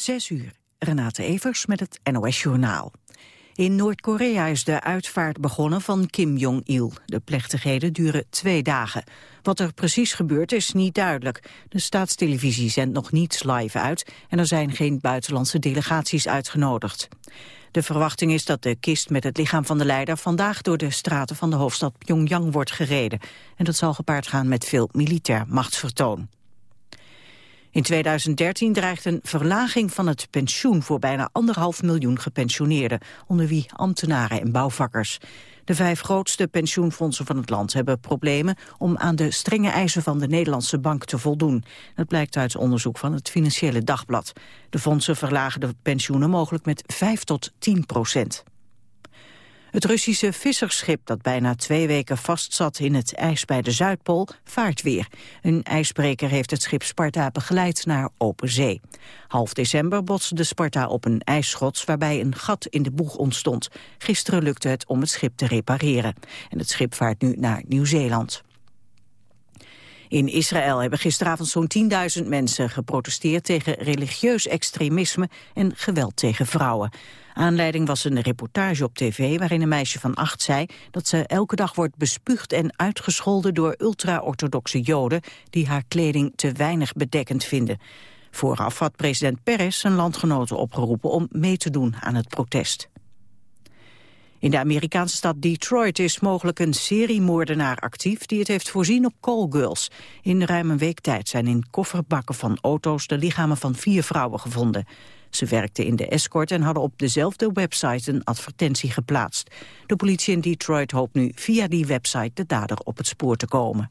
Zes uur. Renate Evers met het NOS Journaal. In Noord-Korea is de uitvaart begonnen van Kim Jong-il. De plechtigheden duren twee dagen. Wat er precies gebeurt is niet duidelijk. De staatstelevisie zendt nog niets live uit... en er zijn geen buitenlandse delegaties uitgenodigd. De verwachting is dat de kist met het lichaam van de leider... vandaag door de straten van de hoofdstad Pyongyang wordt gereden. En dat zal gepaard gaan met veel militair machtsvertoon. In 2013 dreigt een verlaging van het pensioen voor bijna anderhalf miljoen gepensioneerden, onder wie ambtenaren en bouwvakkers. De vijf grootste pensioenfondsen van het land hebben problemen om aan de strenge eisen van de Nederlandse bank te voldoen. Dat blijkt uit onderzoek van het Financiële Dagblad. De fondsen verlagen de pensioenen mogelijk met 5 tot 10 procent. Het Russische vissersschip dat bijna twee weken vastzat in het ijs bij de Zuidpool vaart weer. Een ijsbreker heeft het schip Sparta begeleid naar open zee. Half december botste de Sparta op een ijsschots waarbij een gat in de boeg ontstond. Gisteren lukte het om het schip te repareren. En het schip vaart nu naar Nieuw-Zeeland. In Israël hebben gisteravond zo'n 10.000 mensen geprotesteerd tegen religieus extremisme en geweld tegen vrouwen. Aanleiding was een reportage op tv waarin een meisje van acht zei dat ze elke dag wordt bespuugd en uitgescholden door ultra-orthodoxe joden die haar kleding te weinig bedekkend vinden. Vooraf had president Peres zijn landgenoten opgeroepen om mee te doen aan het protest. In de Amerikaanse stad Detroit is mogelijk een seriemoordenaar actief die het heeft voorzien op callgirls. In ruim een week tijd zijn in kofferbakken van auto's de lichamen van vier vrouwen gevonden. Ze werkten in de escort en hadden op dezelfde website een advertentie geplaatst. De politie in Detroit hoopt nu via die website de dader op het spoor te komen.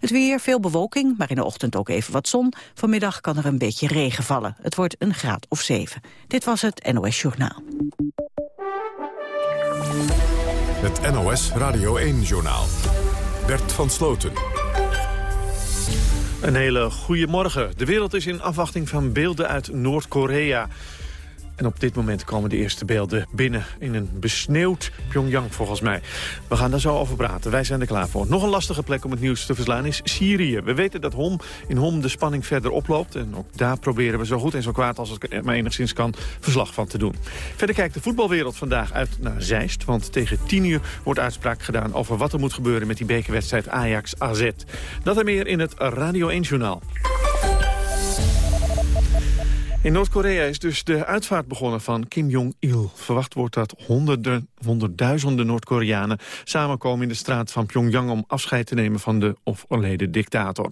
Het weer, veel bewolking, maar in de ochtend ook even wat zon. Vanmiddag kan er een beetje regen vallen. Het wordt een graad of zeven. Dit was het NOS Journaal. Het NOS Radio 1-journaal. Bert van Sloten. Een hele goede morgen. De wereld is in afwachting van beelden uit Noord-Korea. En op dit moment komen de eerste beelden binnen in een besneeuwd Pyongyang volgens mij. We gaan daar zo over praten. Wij zijn er klaar voor. Nog een lastige plek om het nieuws te verslaan is Syrië. We weten dat Hom, in Hom de spanning verder oploopt. En ook daar proberen we zo goed en zo kwaad als het maar enigszins kan verslag van te doen. Verder kijkt de voetbalwereld vandaag uit naar Zeist. Want tegen 10 uur wordt uitspraak gedaan over wat er moet gebeuren met die bekerwedstrijd Ajax-AZ. Dat en meer in het Radio 1-journaal. In Noord-Korea is dus de uitvaart begonnen van Kim Jong-il. Verwacht wordt dat honderden, honderdduizenden Noord-Koreanen samenkomen in de straat van Pyongyang om afscheid te nemen van de overleden dictator.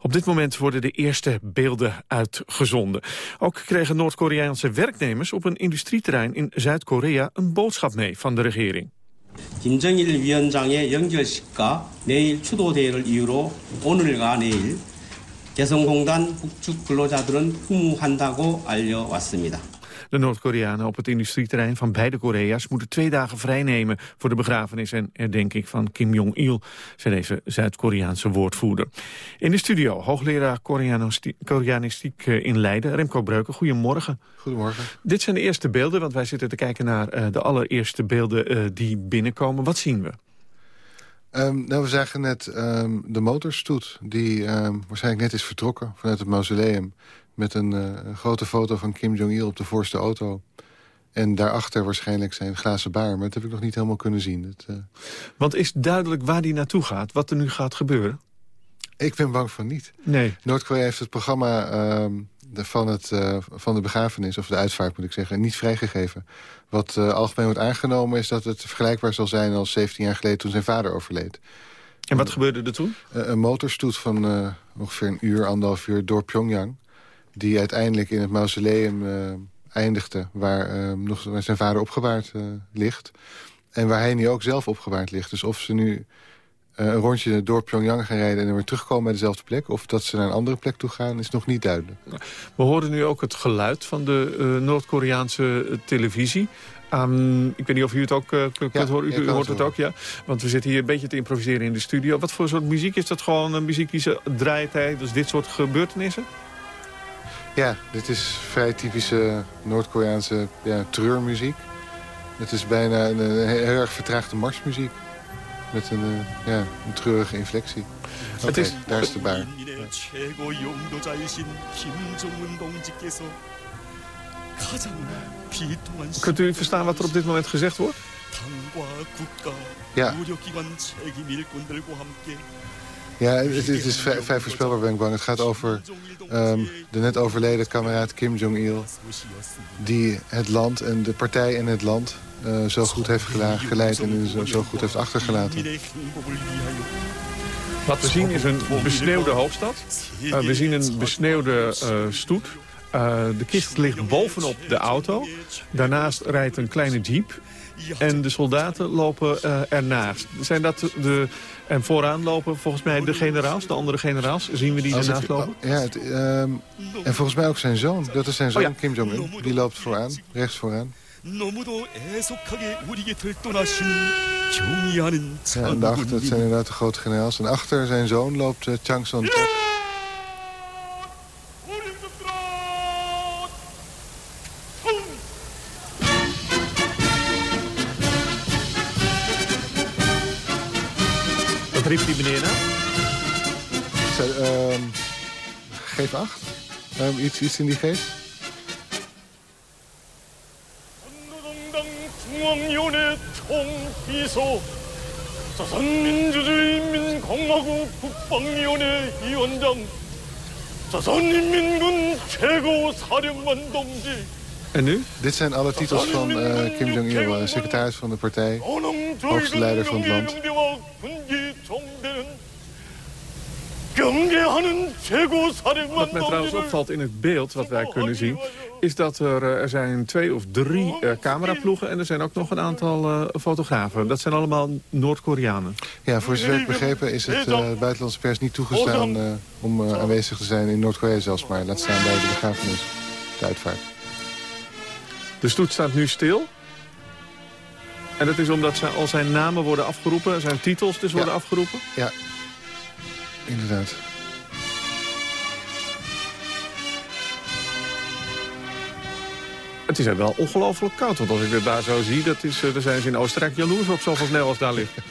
Op dit moment worden de eerste beelden uitgezonden. Ook kregen Noord-Koreaanse werknemers op een industrieterrein in Zuid-Korea een boodschap mee van de regering. 김정일 위원장의 연결식과 내일 추도대회를 이유로 오늘과 내일 개성공단 북측 근로자들은 후무한다고 알려왔습니다. De Noord-Koreanen op het industrieterrein van beide Korea's moeten twee dagen vrijnemen voor de begrafenis en herdenking van Kim Jong-il, zei deze Zuid-Koreaanse woordvoerder. In de studio, hoogleraar Koreanistiek eh, in Leiden, Remco Breuken. Goedemorgen. Goedemorgen. Dit zijn de eerste beelden, want wij zitten te kijken naar uh, de allereerste beelden uh, die binnenkomen. Wat zien we? Um, nou, we zagen net um, de motorstoet die um, waarschijnlijk net is vertrokken vanuit het mausoleum. Met een uh, grote foto van Kim Jong-il op de voorste auto. En daarachter waarschijnlijk zijn glazen baar. Maar dat heb ik nog niet helemaal kunnen zien. Het, uh... Want is duidelijk waar die naartoe gaat? Wat er nu gaat gebeuren? Ik ben bang van niet. Nee. Noord-Korea heeft het programma de, van, het, uh, van de begrafenis, of de uitvaart moet ik zeggen, niet vrijgegeven. Wat uh, algemeen wordt aangenomen is dat het vergelijkbaar zal zijn als 17 jaar geleden toen zijn vader overleed. En wat gebeurde er toen? Uh, een motorstoet van ongeveer een uur, anderhalf uur door Pyongyang. Die uiteindelijk in het mausoleum eindigde waar, nog, waar zijn vader opgewaard ligt. En waar hij nu ook zelf opgewaard ligt. Dus of ze nu een rondje door Pyongyang gaan rijden... en dan weer terugkomen bij dezelfde plek... of dat ze naar een andere plek toe gaan, is nog niet duidelijk. We horen nu ook het geluid van de uh, Noord-Koreaanse televisie. Um, ik weet niet of u het ook uh, kunt ja, horen. U, u hoort het ook, ja. Want we zitten hier een beetje te improviseren in de studio. Wat voor soort muziek is dat? Gewoon een muziek die ze draaien tijdens dit soort gebeurtenissen? Ja, dit is vrij typische Noord-Koreaanse ja, treurmuziek. Het is bijna een, een heel erg vertraagde marsmuziek met een, uh, ja, een treurige inflectie. Okay, het is, daar is de baar. Kunt u verstaan wat er op dit moment gezegd wordt? Ja. Ja, het, het is vrij, vrij, voorspelbaar, ben ik bang. Het gaat over um, de net overleden kameraad Kim Jong-il... die het land en de partij in het land zo goed heeft geleid en zo, zo goed heeft achtergelaten. Wat we zien is een besneeuwde hoofdstad. Uh, we zien een besneeuwde uh, stoet. Uh, de kist ligt bovenop de auto. Daarnaast rijdt een kleine jeep. En de soldaten lopen ernaast. Zijn dat de, en vooraan lopen volgens mij de generaals, de andere generaals. Zien we die Als ernaast lopen? Ja, het, um, en volgens mij ook zijn zoon. Dat is zijn zoon, oh, ja. Kim Jong-un. Die loopt vooraan, rechts vooraan. Ja, en daarachter, dat zijn inderdaad de grote generaals. En achter zijn zoon loopt uh, Chang Son-tek. riep die meneer nou? uh, geef acht. Um, iets, iets in die geest. 조선민주주의인민공화국 국방위원회 위원장 조선인민군 최고 사령관 동지 En nu? Dit zijn alle titels van uh, Kim Jong-il, uh, secretaris van de partij, hoogste leider van het land. Wat mij trouwens opvalt in het beeld wat wij kunnen zien... is dat er, uh, er zijn twee of drie uh, cameraploegen... en er zijn ook nog een aantal uh, fotografen. Dat zijn allemaal Noord-Koreanen. Ja, voor zover ik begrepen is het buitenlandse pers niet toegestaan... om aanwezig te zijn in Noord-Korea zelfs maar. Laat staan bij de begrafenis, de uitvaart. De stoet staat nu stil. En dat is omdat zijn, al zijn namen worden afgeroepen, zijn titels dus worden afgeroepen? Ja, inderdaad. Het is wel ongelooflijk koud, want als ik het daar zo zie... Dat is, dan zijn ze in Oostenrijk jaloers op zoveel sneeuw als daar ligt.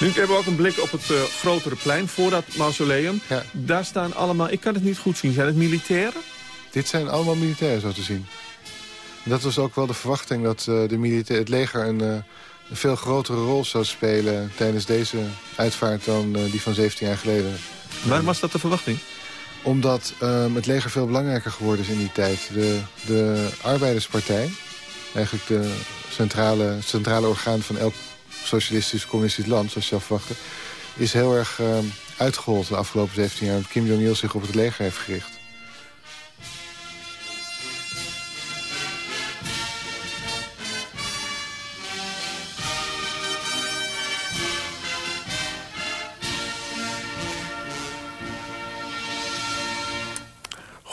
Nu hebben we ook een blik op het uh, grotere plein voor dat mausoleum. Ja. Daar staan allemaal, ik kan het niet goed zien, zijn het militairen? Dit zijn allemaal militairen zo te zien. dat was ook wel de verwachting dat uh, de militair, het leger een, uh, een, veel grotere rol zou spelen... tijdens deze uitvaart dan uh, die van 17 jaar geleden. Waarom was dat de verwachting? Omdat um, het leger veel belangrijker geworden is in die tijd. De, de Arbeiderspartij, eigenlijk de centrale, centrale orgaan van elk socialistisch communistisch land, zoals je zou verwachten... is heel erg uh, uitgehold de afgelopen 17 jaar. Kim Jong-il zich op het leger heeft gericht.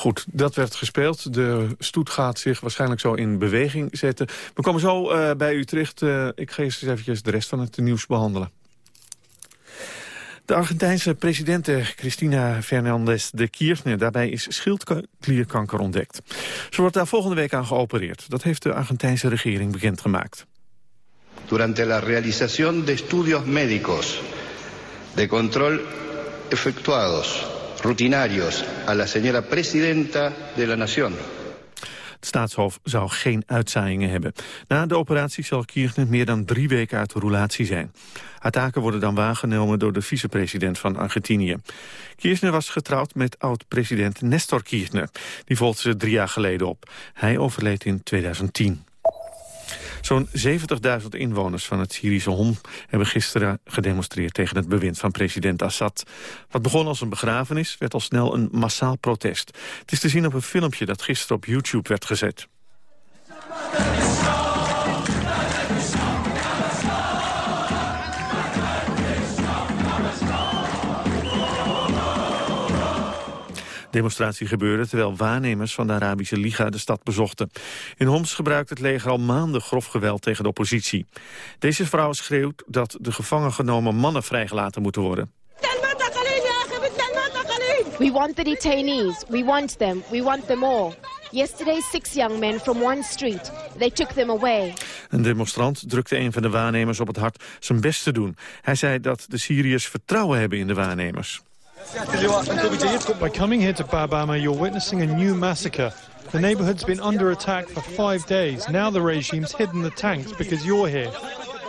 Goed, dat werd gespeeld. De stoet gaat zich waarschijnlijk zo in beweging zetten. We komen zo uh, bij u terecht. Uh, ik ga eens eventjes de rest van het nieuws behandelen. De Argentijnse president Cristina Fernández de Kirchner... daarbij is schildklierkanker ontdekt. Ze wordt daar volgende week aan geopereerd. Dat heeft de Argentijnse regering bekendgemaakt. Durante la realización de estudios médicos de control efectuados rutinarios a la señora presidenta de la nación. Het staatshoofd zou geen uitzaaiingen hebben. Na de operatie zal Kirchner meer dan drie weken uit de roulatie zijn. Haar taken worden dan waargenomen door de vicepresident van Argentinië. Kirchner was getrouwd met oud-president Nestor Kirchner. Die volgde ze drie jaar geleden op. Hij overleed in 2010. Zo'n 70.000 inwoners van het Syrische Hom hebben gisteren gedemonstreerd tegen het bewind van president Assad. Wat begon als een begrafenis werd al snel een massaal protest. Het is te zien op een filmpje dat gisteren op YouTube werd gezet. Demonstratie gebeurde terwijl waarnemers van de Arabische Liga de stad bezochten. In Homs gebruikt het leger al maanden grof geweld tegen de oppositie. Deze vrouw schreeuwt dat de gevangen genomen mannen vrijgelaten moeten worden. We want the detainees. We want them. We want them all. Yesterday, six young men from one street. They took them away. Een demonstrant drukte een van de waarnemers op het hart zijn best te doen. Hij zei dat de Syriërs vertrouwen hebben in de waarnemers. By coming here to Babama, you're witnessing a new massacre. The neighborhood's been under attack for five days. Now the regime's hidden the tanks because you're here.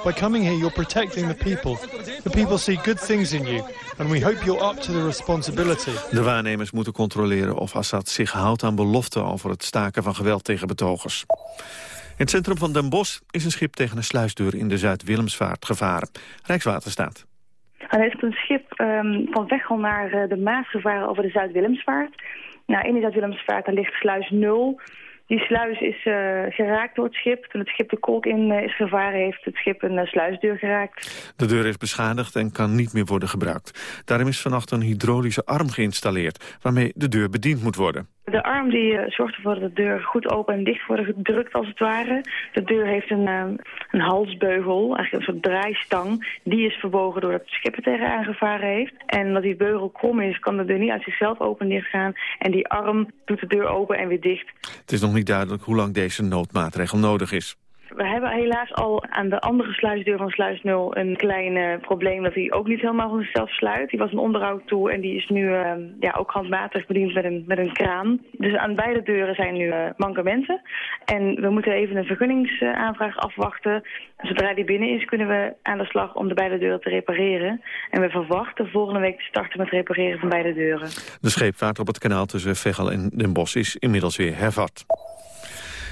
By coming here, you're protecting the people. The people see good things in you, and we hope you're up to the responsibility. De waarnemers moeten controleren of Assad zich houdt aan beloften over het staken van geweld tegen betogers. In het centrum van Den Bosch is een schip tegen een sluisdeur in de Zuid-Willemsvaart gevaren. Rijkswaterstaat. Er heeft een schip um, van Veghel naar uh, de Maas gevaren over de Zuid-Willemsvaart. Nou, in de Zuid-Willemsvaart ligt sluis 0. Die sluis is uh, geraakt door het schip. Toen het schip de kolk in uh, is gevaren, heeft het schip een sluisdeur geraakt. De deur is beschadigd en kan niet meer worden gebruikt. Daarom is vannacht een hydraulische arm geïnstalleerd... waarmee de deur bediend moet worden. De arm die uh, zorgt ervoor dat de deur goed open en dicht wordt gedrukt als het ware. De deur heeft een, uh, een halsbeugel, eigenlijk een soort draaistang. Die is verbogen doordat het schip er tegenaan gevaren heeft. En omdat die beugel krom is, kan de deur niet uit zichzelf open en dicht gaan. En die arm doet de deur open en weer dicht. Het is nog niet duidelijk hoe lang deze noodmaatregel nodig is. We hebben helaas al aan de andere sluisdeur van sluis 0 een klein uh, probleem dat hij ook niet helemaal van zichzelf sluit. Die was een onderhoud toe en die is nu uh, ja, ook handmatig bediend met een, met een kraan. Dus aan beide deuren zijn nu uh, mankementen. En we moeten even een vergunningsaanvraag afwachten. Zodra die binnen is kunnen we aan de slag om de beide deuren te repareren. En we verwachten volgende week te starten met repareren van beide deuren. De scheepvaart op het kanaal tussen Veghel en Den Bosch is inmiddels weer hervat.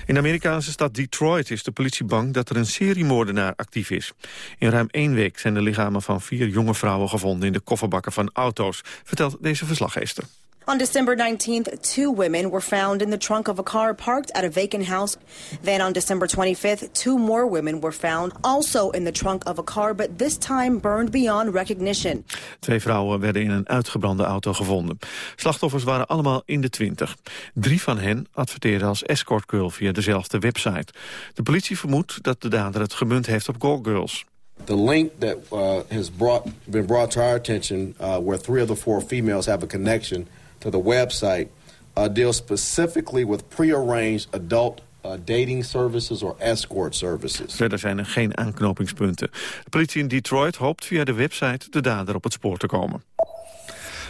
In de Amerikaanse stad Detroit is de politie bang dat er een seriemoordenaar actief is. In ruim één week zijn de lichamen van vier jonge vrouwen gevonden in de kofferbakken van auto's, vertelt deze verslaggever. On December 19th, two women were found in the trunk of a car parked at a vacant house. Then on December 25th, two more women were found also in the trunk of a car, but this time burned beyond recognition. Twee vrouwen werden in een uitgebrande auto gevonden. Slachtoffers waren allemaal in de twintig. Drie van hen adverteerden als escortgirl via dezelfde website. De politie vermoedt dat de dader het gemunt heeft op girls. The link that uh, has brought, been brought to our attention, uh, where three of the four females have a connection to the website uh, deals specifically with prearranged adult uh, dating services or escort services. Verder zijn er geen aanknopingspunten. De politie in Detroit hoopt via de website de dader op het spoor te komen.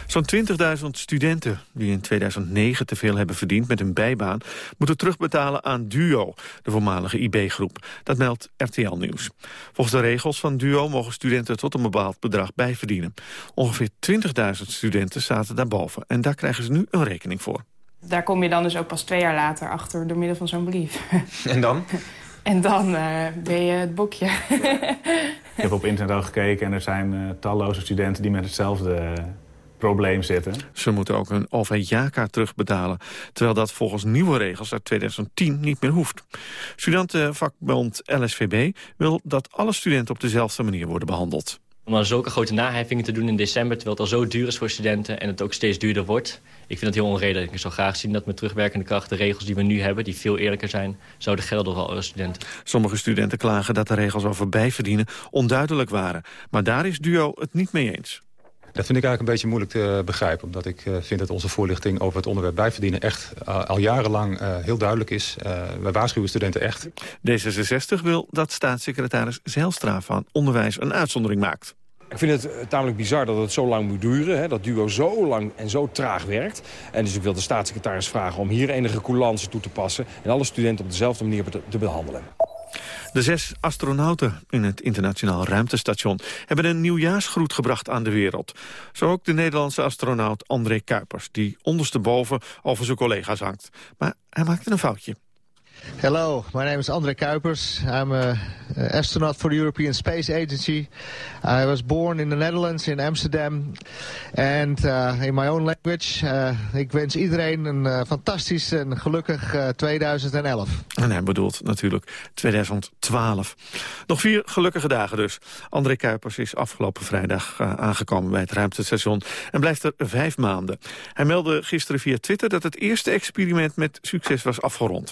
Zo'n 20.000 studenten die in 2009 te veel hebben verdiend met hun bijbaan... moeten terugbetalen aan DUO, de voormalige IB-groep. Dat meldt RTL Nieuws. Volgens de regels van DUO mogen studenten tot een bepaald bedrag bijverdienen. Ongeveer 20.000 studenten zaten daarboven en daar krijgen ze nu een rekening voor. Daar kom je dan dus ook pas twee jaar later achter door middel van zo'n brief. En dan? En dan uh, ben je het boekje. Ik heb op internet al gekeken en er zijn uh, talloze studenten die met hetzelfde... Uh, probleem zitten. Ze moeten ook hun OV-jaarkaart terugbetalen... terwijl dat volgens nieuwe regels uit 2010 niet meer hoeft. Studentenvakbond LSVB wil dat alle studenten op dezelfde manier worden behandeld. Om dan zulke grote naheffingen te doen in december... terwijl het al zo duur is voor studenten en het ook steeds duurder wordt... ik vind dat heel onredelijk. Ik zou graag zien dat met terugwerkende kracht... de regels die we nu hebben, die veel eerlijker zijn... zouden gelden voor alle studenten. Sommige studenten klagen dat de regels over bijverdienen onduidelijk waren. Maar daar is DUO het niet mee eens. Dat vind ik eigenlijk een beetje moeilijk te begrijpen. Omdat ik uh, vind dat onze voorlichting over het onderwerp bijverdienen... echt uh, al jarenlang uh, heel duidelijk is. wij waarschuwen studenten echt. D66 wil dat staatssecretaris Zijlstra van Onderwijs een uitzondering maakt. Ik vind het tamelijk bizar dat het zo lang moet duren. Hè, dat duo zo lang en zo traag werkt. En dus ik wil de staatssecretaris vragen om hier enige coulance toe te passen... en alle studenten op dezelfde manier te behandelen. De zes astronauten in het internationaal ruimtestation... hebben een nieuwjaarsgroet gebracht aan de wereld. Zo ook de Nederlandse astronaut André Kuipers... die ondersteboven over zijn collega's hangt. Maar hij maakte een foutje. Hello, my name is André Kuipers. I'm an astronaut for the European Space Agency. I was born in the Netherlands, in Amsterdam. And uh, in my own language, uh, ik wens iedereen een uh, fantastisch en gelukkig 2011. En hij bedoelt natuurlijk 2012. Nog vier gelukkige dagen dus. André Kuipers is afgelopen vrijdag aangekomen bij het ruimtestation... en blijft er vijf maanden. Hij meldde gisteren via Twitter dat het eerste experiment met succes was afgerond.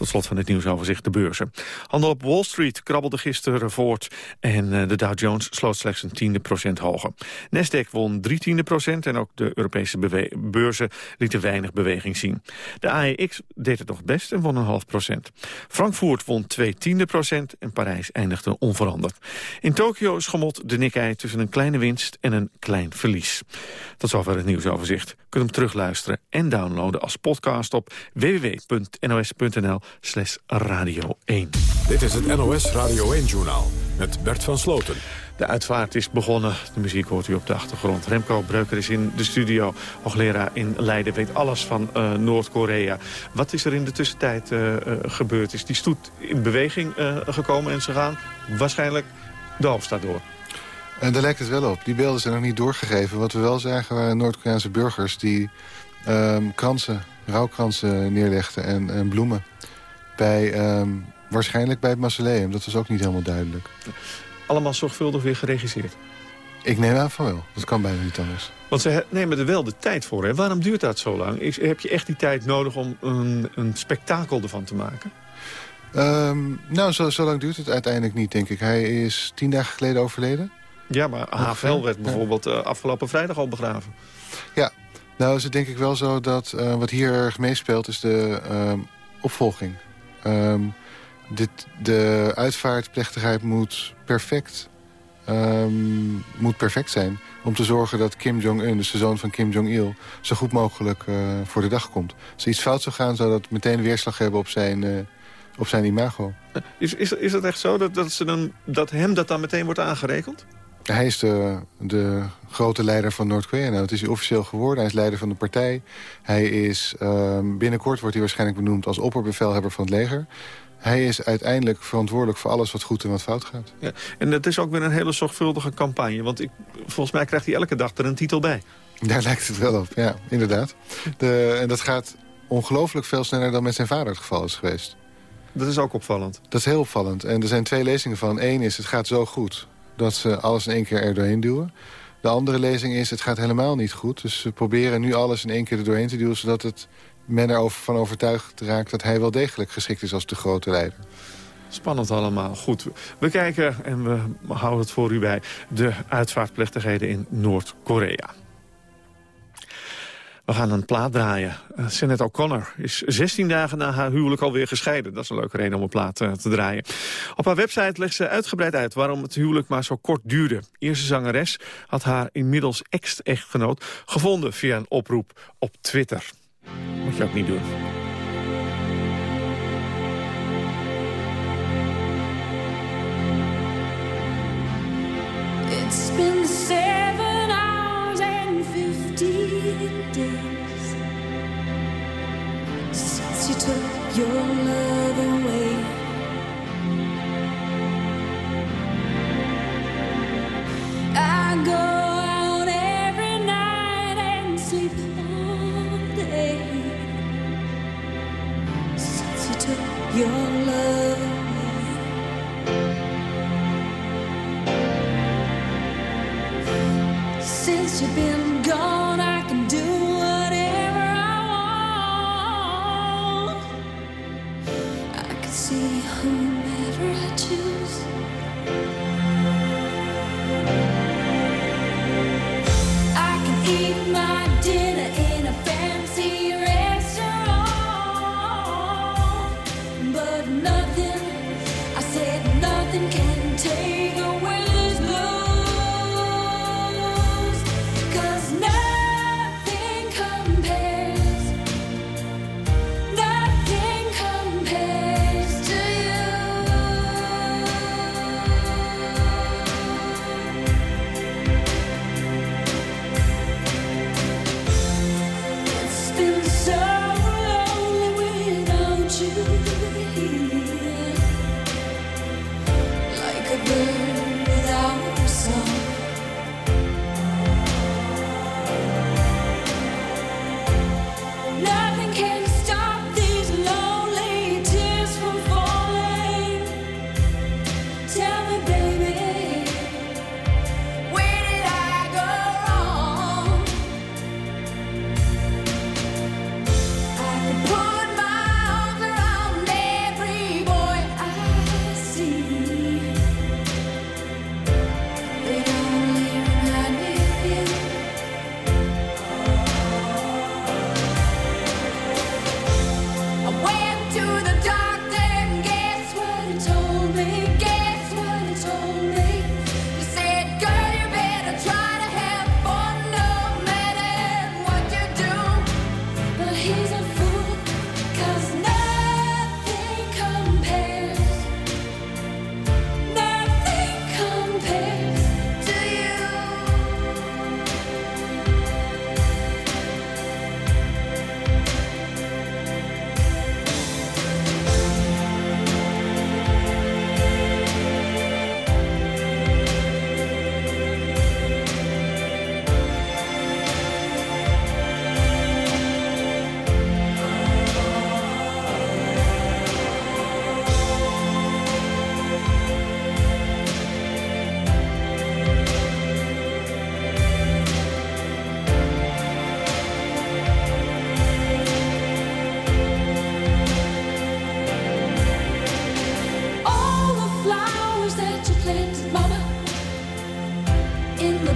Tot slot van het nieuwsoverzicht de beurzen. Handel op Wall Street krabbelde gisteren voort en eh, de Dow Jones sloot slechts een tiende procent hoger. Nasdaq won drie tiende procent en ook de Europese beurzen lieten weinig beweging zien. De AEX deed het nog best en won een half procent. Frankfurt won twee tiende procent en Parijs eindigde onveranderd. In Tokio schommelt de Nikkei tussen een kleine winst en een klein verlies. Tot zover het nieuwsoverzicht. Kunt hem terugluisteren en downloaden als podcast op www.nos.nl slash radio 1. Dit is het NOS Radio 1-journaal met Bert van Sloten. De uitvaart is begonnen. De muziek hoort u op de achtergrond. Remco Breuker is in de studio. Hoogleraar in Leiden weet alles van uh, Noord-Korea. Wat is er in de tussentijd uh, uh, gebeurd? Is die stoet in beweging gekomen en ze gaan waarschijnlijk de hoofdstad door? En daar lijkt het wel op. Die beelden zijn nog niet doorgegeven. Wat we wel zagen waren Noord-Koreaanse burgers... die um, kransen, rouwkransen neerlegden en, en bloemen. Bij, um, waarschijnlijk bij het mausoleum. Dat was ook niet helemaal duidelijk. Allemaal zorgvuldig weer geregisseerd? Ik neem aan van wel. Dat kan bijna niet anders. Want ze nemen er wel de tijd voor. Hè? Waarom duurt dat zo lang? Is, heb je echt die tijd nodig om een, een spektakel ervan te maken? Um, nou, zo, zo, lang duurt het uiteindelijk niet, denk ik. Hij is tien dagen geleden overleden. Ja, maar HVL werd bijvoorbeeld uh, afgelopen vrijdag al begraven. Ja, nou is het denk ik wel zo dat uh, wat hier erg meespeelt is de uh, opvolging. Um, dit, de uitvaartplechtigheid moet perfect, um, moet perfect zijn... om te zorgen dat Kim Jong-un, dus de zoon van Kim Jong-il... zo goed mogelijk uh, voor de dag komt. Als er iets fout zou gaan, zou dat meteen weerslag hebben op zijn, uh, op zijn imago. Is, is, is het echt zo dat, dat, ze dan, dat hem dat dan meteen wordt aangerekend? Hij is de, de grote leider van Noord-Korea. Nou, het is hij officieel geworden. Hij is leider van de partij. Hij is, um, binnenkort wordt hij waarschijnlijk benoemd als opperbevelhebber van het leger. Hij is uiteindelijk verantwoordelijk voor alles wat goed en wat fout gaat. Ja, en dat is ook weer een hele zorgvuldige campagne. Want ik, volgens mij krijgt hij elke dag er een titel bij. Daar lijkt het wel op, ja, inderdaad. De, en dat gaat ongelooflijk veel sneller dan met zijn vader het geval is geweest. Dat is ook opvallend. Dat is heel opvallend. En er zijn twee lezingen van. Eén is, het gaat zo goed dat ze alles in één keer er doorheen duwen. De andere lezing is, het gaat helemaal niet goed. Dus ze proberen nu alles in één keer er doorheen te duwen... zodat het men ervan overtuigd raakt dat hij wel degelijk geschikt is als de grote leider. Spannend allemaal. Goed, we kijken en we houden het voor u bij de uitvaartplechtigheden in Noord-Korea. We gaan een plaat draaien. Uh, Senet O'Connor is 16 dagen na haar huwelijk alweer gescheiden. Dat is een leuke reden om een plaat uh, te draaien. Op haar website legt ze uitgebreid uit waarom het huwelijk maar zo kort duurde. Eerste zangeres had haar inmiddels ex-echtgenoot gevonden via een oproep op Twitter. Moet je ook niet doen. It's been your love away. I go out every night and sleep all day since you took your love away. Since you've been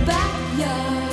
backyard.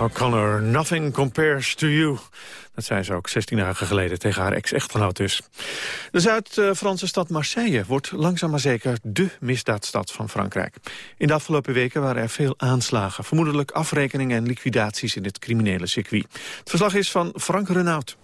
O'Connor, nothing compares to you. Dat zei ze ook 16 dagen geleden tegen haar ex-echtgenoot dus. De Zuid-Franse stad Marseille wordt langzaam maar zeker dé misdaadstad van Frankrijk. In de afgelopen weken waren er veel aanslagen. Vermoedelijk afrekeningen en liquidaties in het criminele circuit. Het verslag is van Frank Renaud.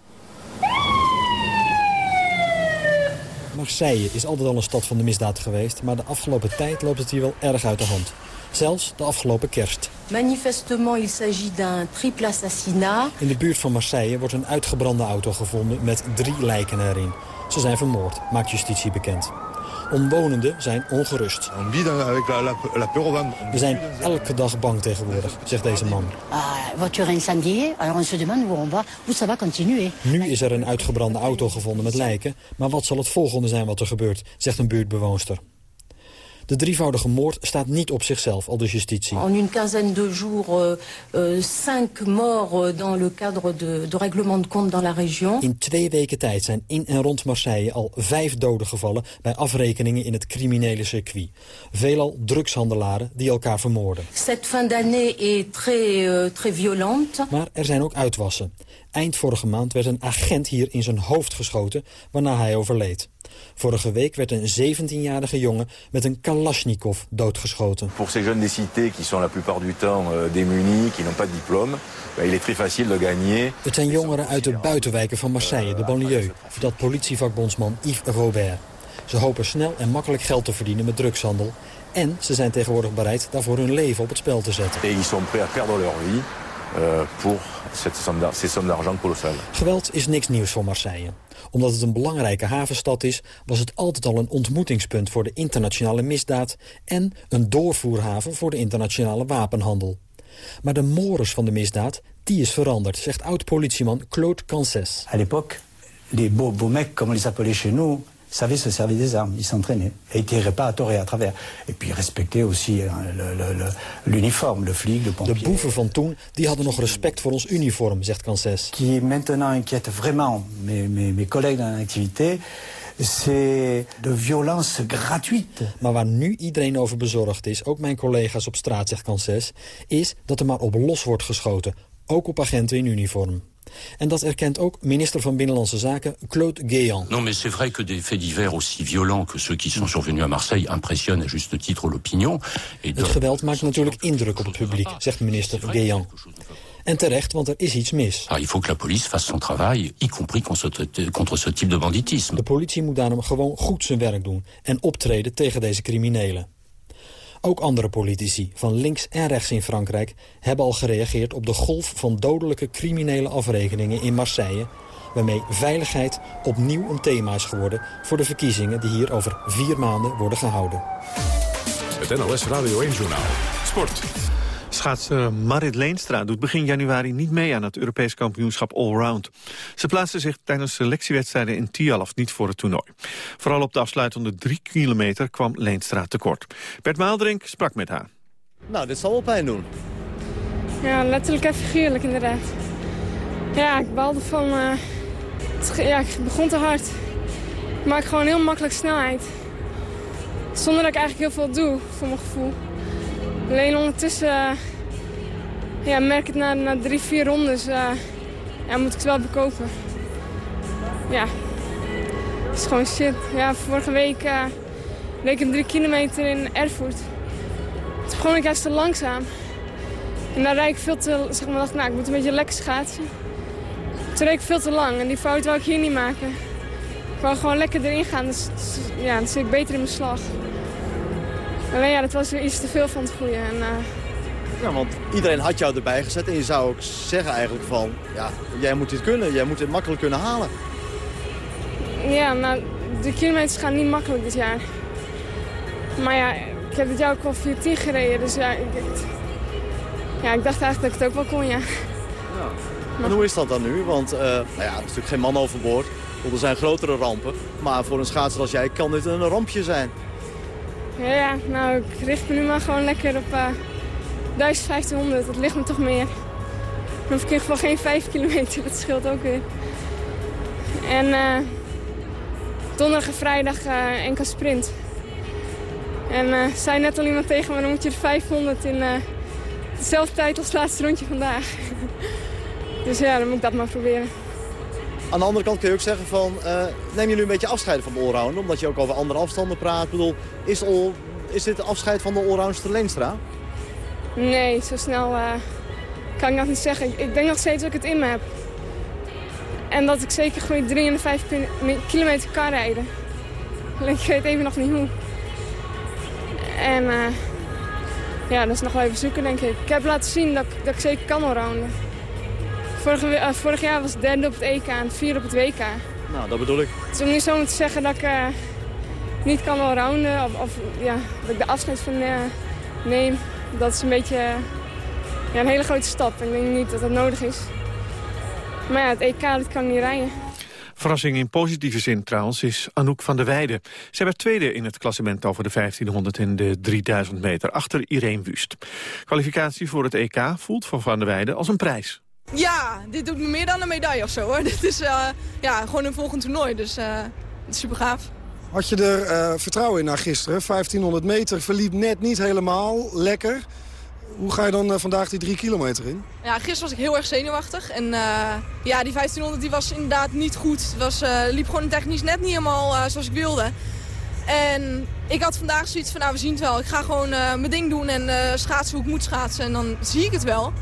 Marseille is altijd al een stad van de misdaad geweest... maar de afgelopen tijd loopt het hier wel erg uit de hand. Zelfs de afgelopen kerst. Manifestement, il s'agit d'un triple assassinat. In de buurt van Marseille wordt een uitgebrande auto gevonden met drie lijken erin. Ze zijn vermoord, maakt justitie bekend. Omwonenden zijn ongerust. We zijn elke dag bang tegenwoordig, zegt deze man. Ah, voiture incendiée. Alors on se demande où on va, où ça va continuer. Nu is er een uitgebrande auto gevonden met lijken... maar wat zal het volgende zijn wat er gebeurt, zegt een buurtbewoonster. De drievoudige moord staat niet op zichzelf, al de justitie. En une quinzaine de jours, euh, euh, cinq morts euh, dans le cadre de, de règlement de compte dans la région. In twee weken tijd zijn in en rond Marseille al vijf doden gevallen... bij afrekeningen in het criminele circuit. Veelal drugshandelaren die elkaar vermoorden. Cette fin d'année est très, très violente. Maar er zijn ook uitwassen. Eind vorige maand werd een agent hier in zijn hoofd geschoten, waarna hij overleed. Vorige week werd een 17-jarige jongen met een Kalashnikov doodgeschoten. Pour ces jeunes des cités qui sont la plupart du temps euh, démunis, qui n'ont pas de diplôme, il est très facile de gagner. Het zijn jongeren uit de buitenwijken van Marseille, de banlieue, vertelt politievakbondsman Yves Robert. Ze hopen snel en makkelijk geld te verdienen met drugshandel. En ze zijn tegenwoordig bereid daarvoor hun leven op het spel te zetten. Et ils sont prêts à perdre leur vie euh, pour cette somme d'argent colossales. Geweld is niks nieuws voor Marseille. Omdat het een belangrijke havenstad is, was het altijd al een ontmoetingspunt voor de internationale misdaad en een doorvoerhaven voor de internationale wapenhandel. Maar de mores van de misdaad, die is veranderd, zegt oud-politieman Claude Cancès. À l'époque, les beaux, beaux mecs, comme on les appelait chez nous, savaient se servir des armes, ils s'entraînaient. Et ils tiraient pas à tort et à travers. Et puis ils respectaient aussi l'uniforme, le, flic, le De pompier. boeven van toen die hadden nog respect voor ons uniform, zegt Cancès. qui maintenant inquiète vraiment mes, mes, mes collègues dans l'activité, c'est de violence gratuite. Maar waar nu iedereen over bezorgd is, ook mijn collega's op straat, zegt Cancès... is dat er maar op los wordt geschoten, ook op agenten in uniform. En dat erkent ook minister van Binnenlandse Zaken Claude Guéant. Non, mais c'est vrai que des faits divers aussi violents que ceux qui sont survenus à Marseille impressionnent à juste titre l'opinion. Et Het geweld maakt natuurlijk indruk op het publiek, zegt minister Guéant. En terecht, want er is iets mis. Ah, il faut que la police fasse son travail, y compris contre ce type de banditisme. De politie moet daarom gewoon goed zijn werk doen en optreden tegen deze criminelen. Ook andere politici, van links en rechts in Frankrijk... hebben al gereageerd op de golf van dodelijke criminele afrekeningen in Marseille... waarmee veiligheid opnieuw een thema is geworden... voor de verkiezingen die hier over vier maanden worden gehouden. Het NOS Radio 1-journaal. Sport. Schaatser Marit Leenstra doet begin januari niet mee aan het Europees kampioenschap Allround. Ze plaatste zich tijdens selectiewedstrijden in Tialaf niet voor het toernooi. Vooral op de afsluitende drie kilometer kwam Leenstra tekort. Bert Maaldrink sprak met haar. Nou, dit zal wel pijn doen. Ja, letterlijk en figuurlijk inderdaad. Ja, ik baalde van... eh, het, ja, ik begon te hard. Ik maak gewoon heel makkelijk snelheid. Zonder dat ik eigenlijk heel veel doe, voor mijn gevoel. Alleen ondertussen eh, ja, merk ik na, na drie, vier rondes... eh, ja, moet ik het wel bekopen. Ja, het is gewoon shit. Ja, vorige week eh reed ik drie kilometer in Erfurt. Toen begon ik juist te langzaam. En dan rijd ik veel te... Zeg maar, dacht ik, nou, ik moet een beetje lekker schaatsen. Toen reed ik veel te lang en die fout wou ik hier niet maken. Ik wou gewoon lekker erin gaan, dus ja, dan zit ik beter in mijn slag. Alleen ja, dat was weer iets te veel van het goede. En, eh, Ja, want iedereen had jou erbij gezet en je zou ook zeggen eigenlijk van... ja, jij moet dit kunnen, jij moet dit makkelijk kunnen halen. ja, nou, de kilometers gaan niet makkelijk dit jaar. Maar ja, ik heb dit jaar ook al 410 gereden, dus ja ik, ja, ik dacht eigenlijk dat ik het ook wel kon, ja. En hoe is dat dan nu? Want eh, nou ja, er is natuurlijk geen man overboord. Want er zijn grotere rampen. Maar voor een schaatser als jij kan dit een rampje zijn. Ja, nou, ik richt me nu maar gewoon lekker op eh 1500. Dat ligt me toch meer. Dan hoef ik in ieder geval geen 5 kilometer, dat scheelt ook weer. En eh donderdag en vrijdag eh enkel sprint. En eh zei net al iemand tegen me, dan moet je de 500 in eh, dezelfde tijd als het laatste rondje vandaag. dus ja, dan moet ik dat maar proberen. Aan de andere kant kun je ook zeggen van... eh, neem je nu een beetje afscheid van de allrounder? Omdat je ook over andere afstanden praat. Ik bedoel, is, is dit afscheid van de allroundster Leenstra? Nee, zo snel eh, kan ik dat niet zeggen. Ik, denk nog steeds dat ik het in me heb. En dat ik zeker gewoon die 3 en de 5 ki- kilometer kan rijden. Ik weet even nog niet hoe. En eh, ja, dat is nog wel even zoeken, denk ik. Ik heb laten zien dat, dat ik zeker kan allrounden. Vorige, eh, vorig jaar was ik derde op het EK en vierde op het WK. Nou, dat bedoel ik. Het is om niet zo te zeggen dat ik eh, niet kan allrounden. Of, of ja, dat ik de afscheid van eh, neem. Dat is een beetje eh, ja, een hele grote stap. Ik denk niet dat dat nodig is. Maar ja, het EK dat kan ik niet rijden. Verrassing in positieve zin trouwens is Anouk van der Weijden. Zij werd tweede in het klassement over de 1500 en de 3000 meter achter Irene Wust. Kwalificatie voor het EK voelt van Van der Weijden als een prijs. Ja, dit doet me meer dan een medaille of zo hoor. Dit is eh, ja, gewoon een volgend toernooi, dus eh, het is super gaaf. Had je er eh, vertrouwen in na gisteren? 1500 meter verliep net niet helemaal lekker. Hoe ga je dan eh, vandaag die drie kilometer in? Ja, gisteren was ik heel erg zenuwachtig. En eh, ja, die 1500 die was inderdaad niet goed. Het was, eh, liep gewoon technisch net niet helemaal eh, zoals ik wilde. En ik had vandaag zoiets van, nou we zien het wel. Ik ga gewoon eh, mijn ding doen en eh, schaatsen hoe ik moet schaatsen. En dan zie ik het wel.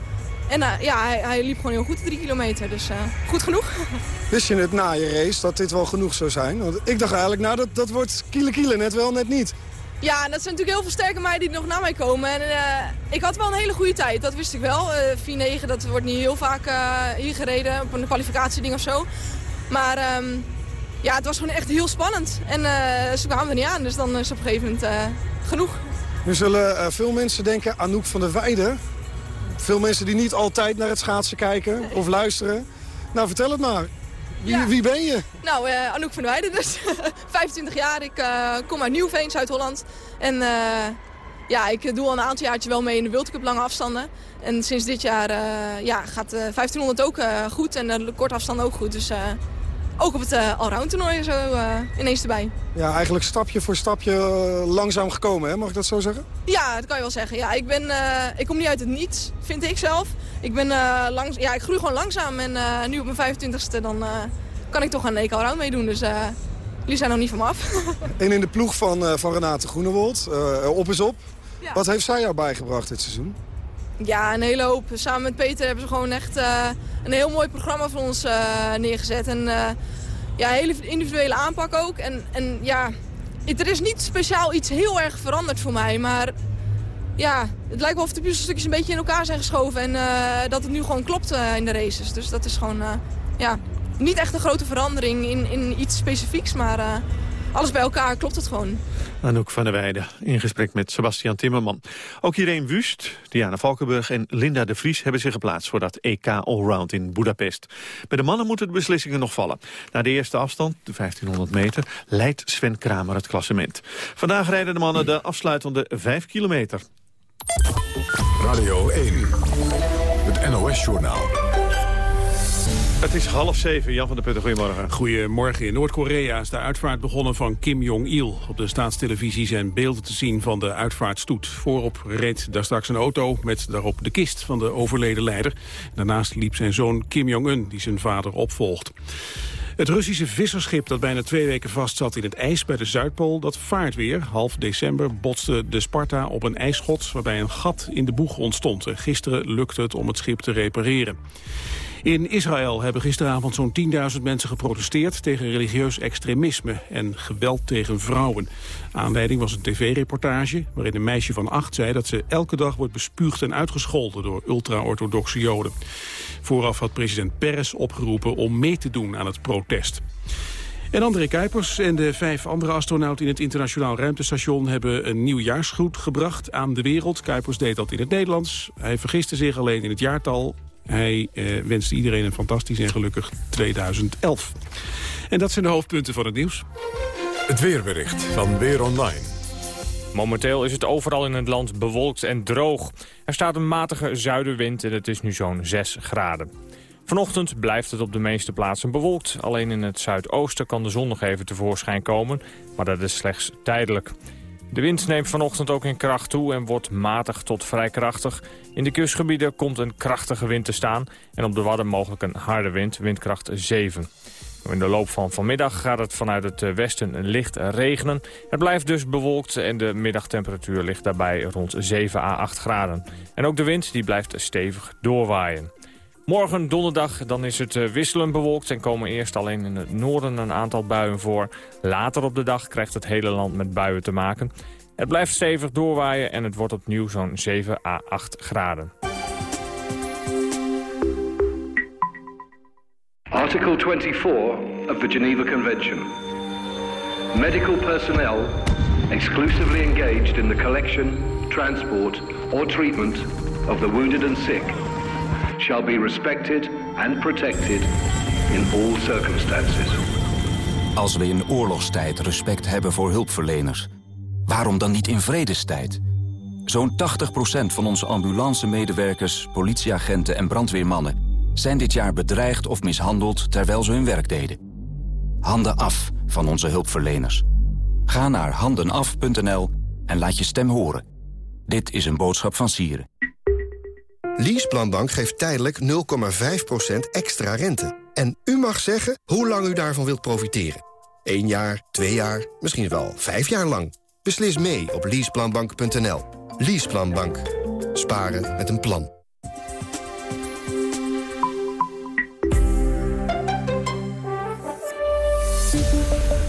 En eh, ja, hij, hij liep gewoon heel goed de drie kilometer. Dus eh, goed genoeg. Wist je het na je race dat dit wel genoeg zou zijn? Want ik dacht eigenlijk, nou dat, dat wordt kiele kiele, net wel, net niet. Ja, en dat zijn natuurlijk heel veel sterke meiden die nog na mij komen. En eh, ik had wel een hele goede tijd, dat wist ik wel. Eh 4-9, dat wordt niet heel vaak hier gereden op een kwalificatieding of zo. Maar ehm, ja, het was gewoon echt heel spannend. En ze kwamen er niet aan, dus dan is het op een gegeven moment genoeg. Nu zullen veel mensen denken, Anouk van der Weijden. Veel mensen die niet altijd naar het schaatsen kijken of luisteren. Nou, vertel het maar. Wie, wie ben je? Nou, eh, Anouk van der Weijden dus. 25 jaar, ik eh, kom uit Nieuwveen, Zuid-Holland. En eh, ja, ik doe al een aantal jaartjes wel mee in de World Cup lange afstanden. En sinds dit jaar ja, gaat de 1500 ook goed en de korte afstanden ook goed. Dus ook op het eh allround toernooi zo eh, ineens erbij. Ja, eigenlijk stapje voor stapje eh, langzaam gekomen, hè? mag ik dat zo zeggen? Ja, dat kan je wel zeggen. Ja, ik, ben, ik kom niet uit het niets, vind ik zelf. Ik, ben, langs, ja, ik groei gewoon langzaam en nu op mijn 25ste dan, kan ik toch aan een EK Allround meedoen. Dus jullie zijn nog niet van me af. En in de ploeg van, van Renate Groenewold, op is op. Wat heeft zij jou bijgebracht dit seizoen? Ja, een hele hoop. Samen met Peter hebben ze gewoon echt eh, een heel mooi programma voor ons eh, neergezet. En eh, ja, hele individuele aanpak ook. En, en ja, het- er is niet speciaal iets heel erg veranderd voor mij. Maar ja, het lijkt wel of de puzzelstukjes een beetje in elkaar zijn geschoven. En dat het nu gewoon klopt in de races. Dus dat is gewoon, ja, niet echt een grote verandering in, in iets specifieks. Maar alles bij elkaar klopt het gewoon. Anouk van der Weijden in gesprek met Sebastian Timmerman. Ook Irene Wust, Diana Valkenburg en Linda de Vries... hebben zich geplaatst voor dat EK Allround in Budapest. Bij de mannen moeten de beslissingen nog vallen. Na de eerste afstand, de 1500 meter, leidt Sven Kramer het klassement. Vandaag rijden de mannen de afsluitende 5 kilometer. Radio 1, het NOS-journaal. Het is half zeven, Jan van der Putten, goedemorgen. Goedemorgen. In Noord-Korea is de uitvaart begonnen van Kim Jong-il. Op de staatstelevisie zijn beelden te zien van de uitvaartstoet. Voorop reed daar straks een auto met daarop de kist van de overleden leider. Daarnaast liep zijn zoon Kim Jong-un, die zijn vader opvolgt. Het Russische visserschip dat bijna twee weken vastzat in het ijs bij de Zuidpool, dat vaart weer. Half december botste de Sparta op een ijsschot waarbij een gat in de boeg ontstond. En gisteren lukte het om het schip te repareren. In Israël hebben gisteravond zo'n 10.000 mensen geprotesteerd... tegen religieus extremisme en geweld tegen vrouwen. Aanleiding was een tv-reportage waarin een meisje van acht zei... dat ze elke dag wordt bespuugd en uitgescholden door ultra-orthodoxe joden. Vooraf had president Peres opgeroepen om mee te doen aan het protest. En André Kuipers en de vijf andere astronauten in het internationaal ruimtestation hebben een nieuwjaarsgroet gebracht aan de wereld. Kuipers deed dat in het Nederlands. Hij vergiste zich alleen in het jaartal. Hij eh, wenste iedereen een fantastisch en gelukkig 2011. En dat zijn de hoofdpunten van het nieuws. Het weerbericht van Weer Online. Momenteel is het overal in het land bewolkt en droog. Er staat een matige zuidenwind en het is nu zo'n 6 graden. Vanochtend blijft het op de meeste plaatsen bewolkt. Alleen in het zuidoosten kan de zon nog even tevoorschijn komen, maar dat is slechts tijdelijk. De wind neemt vanochtend ook in kracht toe en wordt matig tot vrij krachtig. In de kustgebieden komt een krachtige wind te staan en op de Wadden mogelijk een harde wind, windkracht 7. In de loop van vanmiddag gaat het vanuit het eh, westen licht regenen. Het blijft dus bewolkt en de middagtemperatuur ligt daarbij rond 7 à 8 graden. En ook de wind die blijft stevig doorwaaien. Morgen donderdag dan is het eh, wisselend bewolkt en komen eerst alleen in het noorden een aantal buien voor. Later op de dag krijgt het hele land met buien te maken. Het blijft stevig doorwaaien en het wordt opnieuw zo'n 7 à 8 graden. Article 24 of the Geneva Convention. Medical personnel exclusively engaged in the collection, transport or treatment of the wounded and sick shall be respected and protected in all circumstances. Als we in oorlogstijd respect hebben voor hulpverleners, waarom dan niet in vredestijd? Zo'n 80% van onze ambulance-medewerkers, politieagenten en brandweermannen... zijn dit jaar bedreigd of mishandeld terwijl ze hun werk deden. Handen af van onze hulpverleners. Ga naar handenaf.nl en laat je stem horen. Dit is een boodschap van Sieren. Leaseplanbank geeft tijdelijk 0,5% extra rente. En u mag zeggen hoe lang u daarvan wilt profiteren. 1 jaar, 2 jaar, misschien wel 5 jaar lang. Beslis mee op leaseplanbank.nl. Leaseplanbank. Sparen met een plan.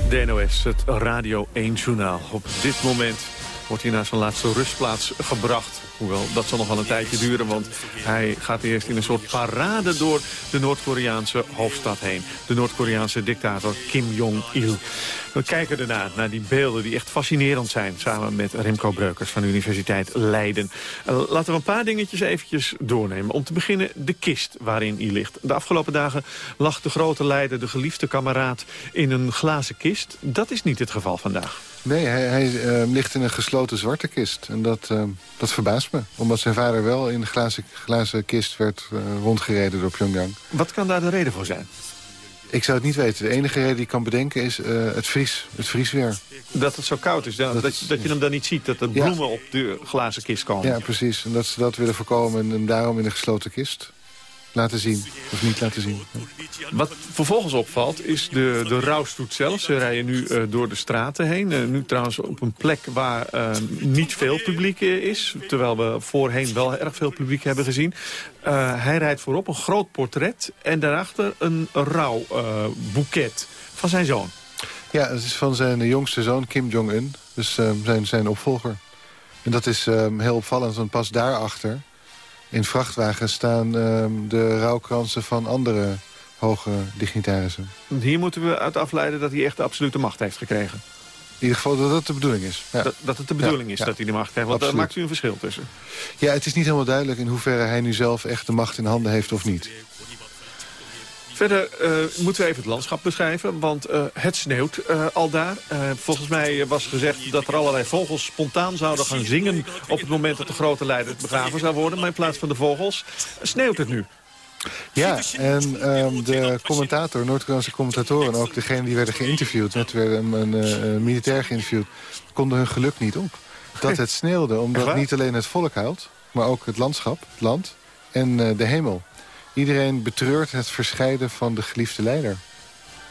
DNOS, het Radio 1-journaal. Op dit moment wordt hij naar zijn laatste rustplaats gebracht. Hoewel, dat zal nog wel een tijdje duren, want hij gaat eerst in een soort parade door de Noord-Koreaanse hoofdstad heen. De Noord-Koreaanse dictator Kim Jong-il. We kijken ernaar, naar die beelden die echt fascinerend zijn... samen met Remco Breukers van de Universiteit Leiden. Uh, laten we een paar dingetjes eventjes doornemen. Om te beginnen de kist waarin hij ligt. De afgelopen dagen lag de grote leider, de geliefde kameraad... in een glazen kist. Dat is niet het geval vandaag. Nee, hij, hij uh, ligt in een gesloten zwarte kist. En dat, uh, dat verbaast me. Omdat zijn vader wel in de glazen, glazen kist werd uh, rondgereden door Pyongyang. Wat kan daar de reden voor zijn? Ik zou het niet weten. De enige reden die ik kan bedenken is het, vries, het vriesweer. Dat het zo koud is. Dat, dat, dat je hem dan niet ziet. Dat er bloemen ja. op de glazen kist komen. Ja, precies. En dat ze dat willen voorkomen. En, en daarom in een gesloten kist laten zien. Of niet laten zien. Wat vervolgens opvalt is de, de rouwstoet zelf. Ze rijden nu uh, door de straten heen. Uh, nu trouwens op een plek waar uh, niet veel publiek is. Terwijl we voorheen wel erg veel publiek hebben gezien. hij rijdt voorop een groot portret. En daarachter een rouwboeket van zijn zoon. Ja, het is van zijn jongste zoon Kim Jong-un. Dus zijn, zijn opvolger. En dat is heel opvallend, want pas daarachter in vrachtwagens staan uh, de rouwkransen van andere hoge dignitarissen. Hier moeten we uit afleiden dat hij echt de absolute macht heeft gekregen. In ieder geval dat dat de bedoeling is. Ja. Dat, dat het de bedoeling ja, is ja. dat hij de macht heeft. Want Absoluut. daar maakt u een verschil tussen. Ja, het is niet helemaal duidelijk in hoeverre hij nu zelf echt de macht in handen heeft of niet. Verder uh, moeten we even het landschap beschrijven, want uh, het sneeuwt uh, al daar. volgens mij was gezegd dat er allerlei vogels spontaan zouden gaan zingen... op het moment dat de grote leider begraven zou worden. Maar in plaats van de vogels sneeuwt het nu. Ja, en um, de commentator, Noord-Koreaanse commentatoren... ook degene die werden geïnterviewd, net een, een, een militair geïnterviewd... konden hun geluk niet op dat het sneeuwde. Omdat niet alleen het volk huilt, maar ook het landschap, het land en de hemel. Iedereen betreurt het verscheiden van de geliefde leider.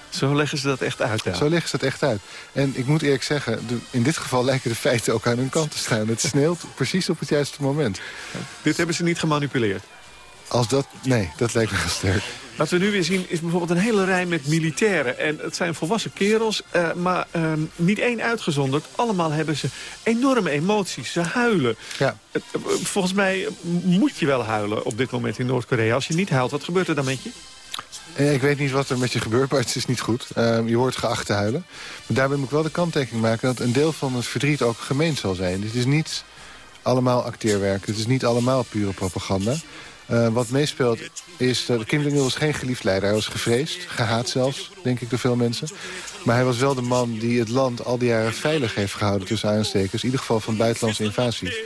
Zo leggen ze dat echt uit, ja. Zo leggen ze het echt uit. En ik moet eerlijk zeggen, de, in dit geval lijken de feiten ook aan hun kant te staan. Het sneeuwt precies op het juiste moment. Dit hebben ze niet gemanipuleerd? Als dat... Nee, dat lijkt me heel sterk. Wat we nu weer zien is bijvoorbeeld een hele rij met militairen. En het zijn volwassen kerels, eh, maar eh, niet één uitgezonderd. Allemaal hebben ze enorme emoties. Ze huilen. Ja. Eh, eh, volgens mij moet je wel huilen op dit moment in Noord-Korea. Als je niet huilt, wat gebeurt er dan met je? Ik weet niet wat er met je gebeurt, maar het is niet goed. Ehm, je wordt geacht te huilen. Maar daarbij moet ik wel de kanttekening maken... dat een deel van het verdriet ook gemeend zal zijn. Het is niet allemaal acteerwerk. Het is niet allemaal pure propaganda. Eh, wat meespeelt is dat Kim Jong-il was geen geliefd leider. Hij was gevreesd, gehaat zelfs, denk ik door veel mensen. Maar hij was wel de man die het land al die jaren veilig heeft gehouden... tussen aanstekers, in ieder geval van buitenlandse invasie.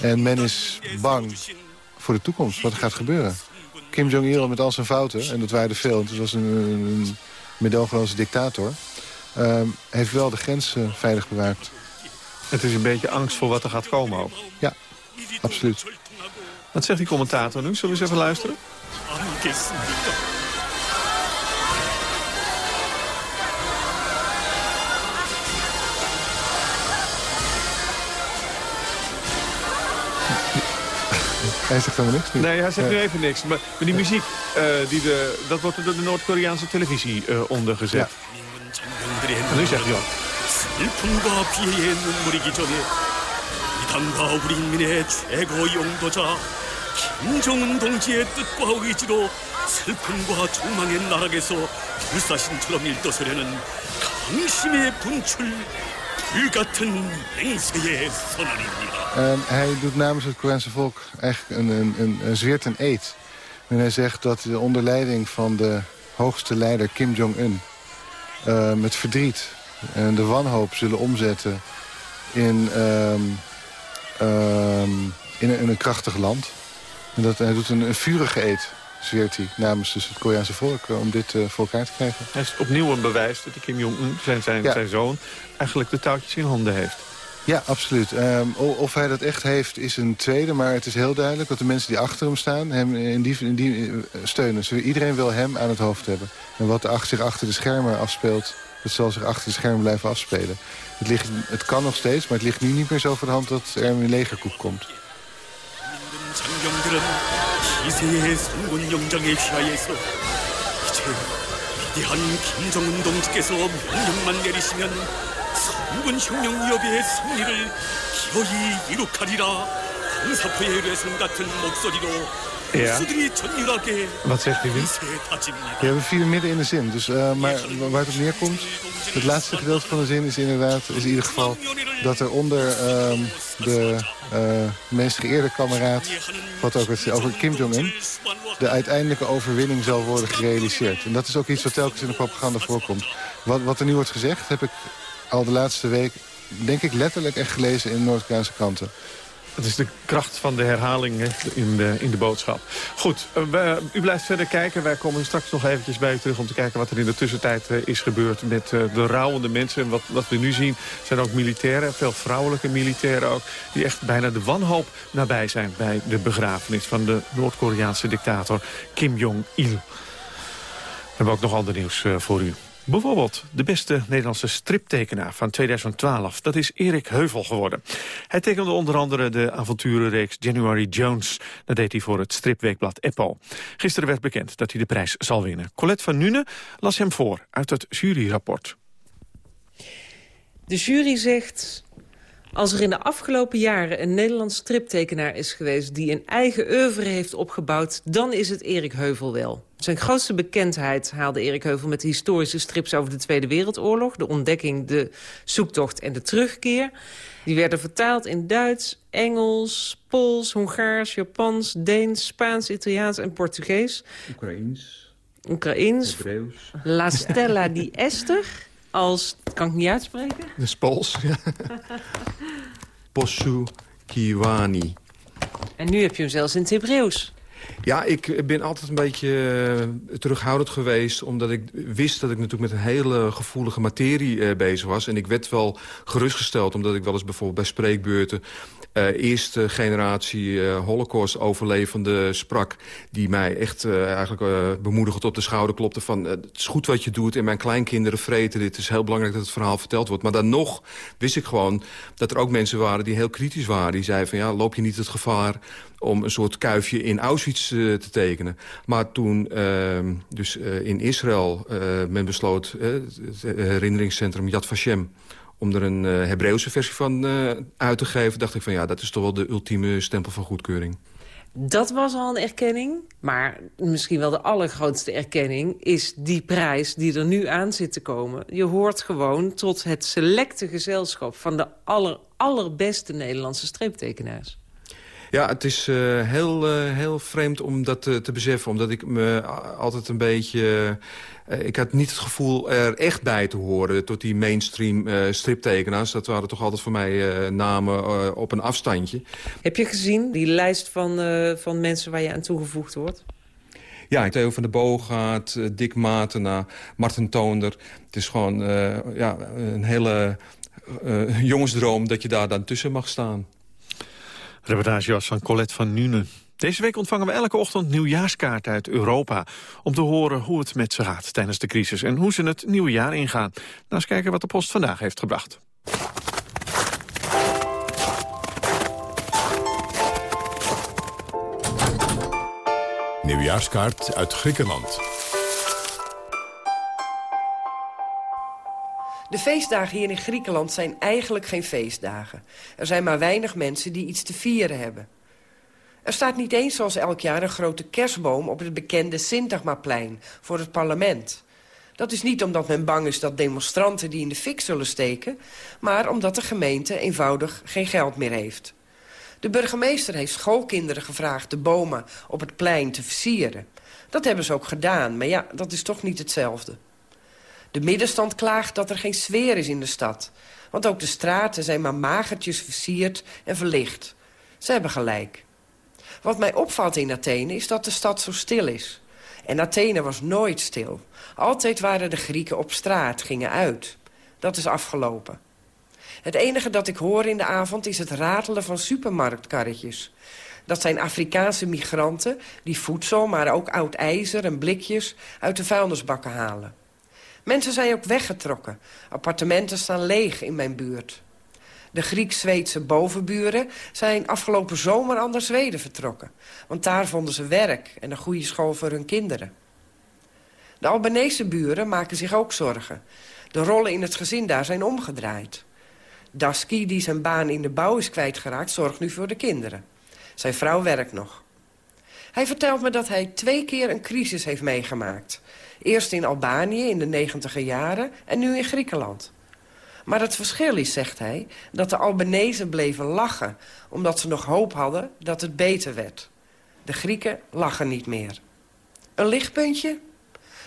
En men is bang voor de toekomst, wat er gaat gebeuren. Kim Jong-il met al zijn fouten, en dat waren er veel... het was een, een medogeloze dictator... ehm, heeft wel de grenzen veilig bewaakt. Het is een beetje angst voor wat er gaat komen ook. Ja, absoluut. Wat zegt die commentator nu? Zullen we eens even luisteren? Hij zegt helemaal niks nu. Nee, hij zegt Ja. nu even niks. Maar, maar die muziek, eh, die de, dat wordt door de Noord-Koreaanse televisie eh, ondergezet. En nu zegt hij ook. 슬 픔과 피해의 눈물이기 전에 이 당과 우리 인민의 최고 용도자 김정은 동지의 뜻과 의지로 슬픔과 조망의 나락에서 불사신처럼 일떠서려는 강심의 분출 불같은 맹세의 선언입니다. Ehm, hij doet namens het Koreaanse volk eigenlijk een, een, een, een zweert een eed. En hij zegt dat de onder leiding van de hoogste leider Kim Jong-un... ehm, het verdriet en de wanhoop zullen omzetten in, ehm, ehm, in, een, in een krachtig land. En dat, hij doet een, een vurige eed, zweert hij, namens dus het Koreaanse volk... eh, om dit eh, voor elkaar te krijgen. Hij is opnieuw een bewijs dat die Kim Jong-un, zijn, zijn, Ja. zijn zoon, eigenlijk de touwtjes in handen heeft. Ja, absoluut. Ehm, of hij dat echt heeft is een tweede, maar het is heel duidelijk... dat de mensen die achter hem staan hem in die, in die eh, steunen. Iedereen wil hem aan het hoofd hebben. En wat er achter, zich achter de schermen afspeelt, dat zal zich achter de schermen blijven afspelen. Het, ligt, het kan nog steeds, maar het ligt nu niet meer zo voor de hand dat er een legerkoep komt. 장병들은 희생의 성군 영장에 휘하여서 이제 위대한 김정은 동지께서 명령만 내리시면 성군 혁명 위협의 승리를 기어이 이룩하리라 강사포의 레선 같은 목소리로 Ja. Wat zegt hij weer? We hebben vier midden in de zin. Dus, eh, maar waar het op neerkomt, het laatste gedeelte van de zin is inderdaad... is in ieder geval dat er onder ehm, de eh, meest geëerde kameraad... wat ook het over Kim Jong-un... de uiteindelijke overwinning zal worden gerealiseerd. En dat is ook iets wat telkens in de propaganda voorkomt. Wat, wat er nu wordt gezegd, heb ik al de laatste week... denk ik letterlijk echt gelezen in Noord-Koreaanse kranten. Het is de kracht van de herhaling in, de, in de boodschap. Goed, eh, u blijft verder kijken. Wij komen straks nog eventjes bij u terug om te kijken wat er in de tussentijd eh, is gebeurd met eh, de rouwende mensen. En wat, wat we nu zien zijn ook militairen, veel vrouwelijke militairen ook, die echt bijna de wanhoop nabij zijn bij de begrafenis van de Noord-Koreaanse dictator Kim Jong-il. We hebben ook nog ander nieuws voor u. Bijvoorbeeld de beste Nederlandse striptekenaar van 2012. Dat is Erik Heuvel geworden. Hij tekende onder andere de avonturenreeks January Jones. Dat deed hij voor het stripweekblad Eppo. Gisteren werd bekend dat hij de prijs zal winnen. Colette van Nune las hem voor uit het juryrapport. De jury zegt... Als er in de afgelopen jaren een Nederlands striptekenaar is geweest... die een eigen oeuvre heeft opgebouwd, dan is het Erik Heuvel wel. Zijn grootste bekendheid haalde Erik Heuvel met de historische strips over de Tweede Wereldoorlog. De ontdekking, de zoektocht en de terugkeer. Die werden vertaald in Duits, Engels, Pools, Hongaars, Japans, Deens, Spaans, Italiaans en Portugees. Oekraïens, Oekraïens, Hebreeuws. La Stella di Esther als... Kan ik niet uitspreken? Dat is Pools, ja. Possu Kiwani. En nu heb je hem zelfs in het Hebreeuws. Ja, ik ben altijd een beetje eh, terughoudend geweest... omdat ik wist dat ik natuurlijk met een hele gevoelige materie eh, bezig was. En ik werd wel gerustgesteld, omdat ik wel eens bijvoorbeeld bij spreekbeurten... eh, eerste generatie eh, holocaust-overlevenden sprak... die mij echt eh, eigenlijk bemoedigend op de schouder klopte van... het is goed wat je doet en mijn kleinkinderen vreten dit. Het is heel belangrijk dat het verhaal verteld wordt. Maar dan nog wist ik gewoon dat er ook mensen waren die heel kritisch waren. Die zeiden van ja, loop je niet het gevaar om een soort kuifje in Auschwitz te, te tekenen. Maar toen ehm, dus in Israël men besloot... het herinneringscentrum Yad Vashem om er een uh, Hebreeuwse versie van uit te geven... dacht ik van ja, dat is toch wel de ultieme stempel van goedkeuring. Dat was al een erkenning. Maar misschien wel de allergrootste erkenning is die prijs die er nu aan zit te komen. Je hoort gewoon tot het selecte gezelschap van de aller, allerbeste Nederlandse streeptekenaars. Ja, het is uh, heel, uh, heel vreemd om dat te, te, beseffen. Omdat ik me altijd een beetje... Uh, ik had niet het gevoel er echt bij te horen... tot die mainstream striptekenaars. Dat waren toch altijd voor mij namen op een afstandje. Heb je gezien die lijst van, van mensen waar je aan toegevoegd wordt? Ja, Theo van der Boogaard, Dick Matena, Martin Toonder. Het is gewoon ja, een hele jongensdroom dat je daar dan tussen mag staan. Reportage was van Colette van Nuenen. Deze week ontvangen we elke ochtend nieuwjaarskaarten uit Europa... om te horen hoe het met ze gaat tijdens de crisis... en hoe ze het nieuwe jaar ingaan. Nou, eens kijken wat de post vandaag heeft gebracht. Nieuwjaarskaart uit Griekenland. De feestdagen hier in Griekenland zijn eigenlijk geen feestdagen. Er zijn maar weinig mensen die iets te vieren hebben. Er staat niet eens zoals elk jaar een grote kerstboom... op het bekende Sintagmaplein voor het parlement. Dat is niet omdat men bang is dat demonstranten die in de fik zullen steken... maar omdat de gemeente eenvoudig geen geld meer heeft. De burgemeester heeft schoolkinderen gevraagd de bomen op het plein te versieren. Dat hebben ze ook gedaan, maar ja, dat is toch niet hetzelfde. De middenstand klaagt dat er geen sfeer is in de stad. Want ook de straten zijn maar magertjes versierd en verlicht. Ze hebben gelijk. Wat mij opvalt in Athene is dat de stad zo stil is. En Athene was nooit stil. Altijd waren de Grieken op straat, gingen uit. Dat is afgelopen. Het enige dat ik hoor in de avond is het ratelen van supermarktkarretjes. Dat zijn Afrikaanse migranten die voedsel, maar ook oud ijzer en blikjes uit de vuilnisbakken halen. Mensen zijn ook weggetrokken. Appartementen staan leeg in mijn buurt. De Grieks-Zweedse bovenburen zijn afgelopen zomer naar Zweden vertrokken. Want daar vonden ze werk en een goede school voor hun kinderen. De Albanese buren maken zich ook zorgen. De rollen in het gezin daar zijn omgedraaid. Daski, die zijn baan in de bouw is kwijtgeraakt, zorgt nu voor de kinderen. Zijn vrouw werkt nog. Hij vertelt me dat hij twee keer een crisis heeft meegemaakt. Eerst in Albanië in de negentiger jaren en nu in Griekenland. Maar het verschil is, zegt hij, dat de Albanezen bleven lachen... omdat ze nog hoop hadden dat het beter werd. De Grieken lachen niet meer. Een lichtpuntje?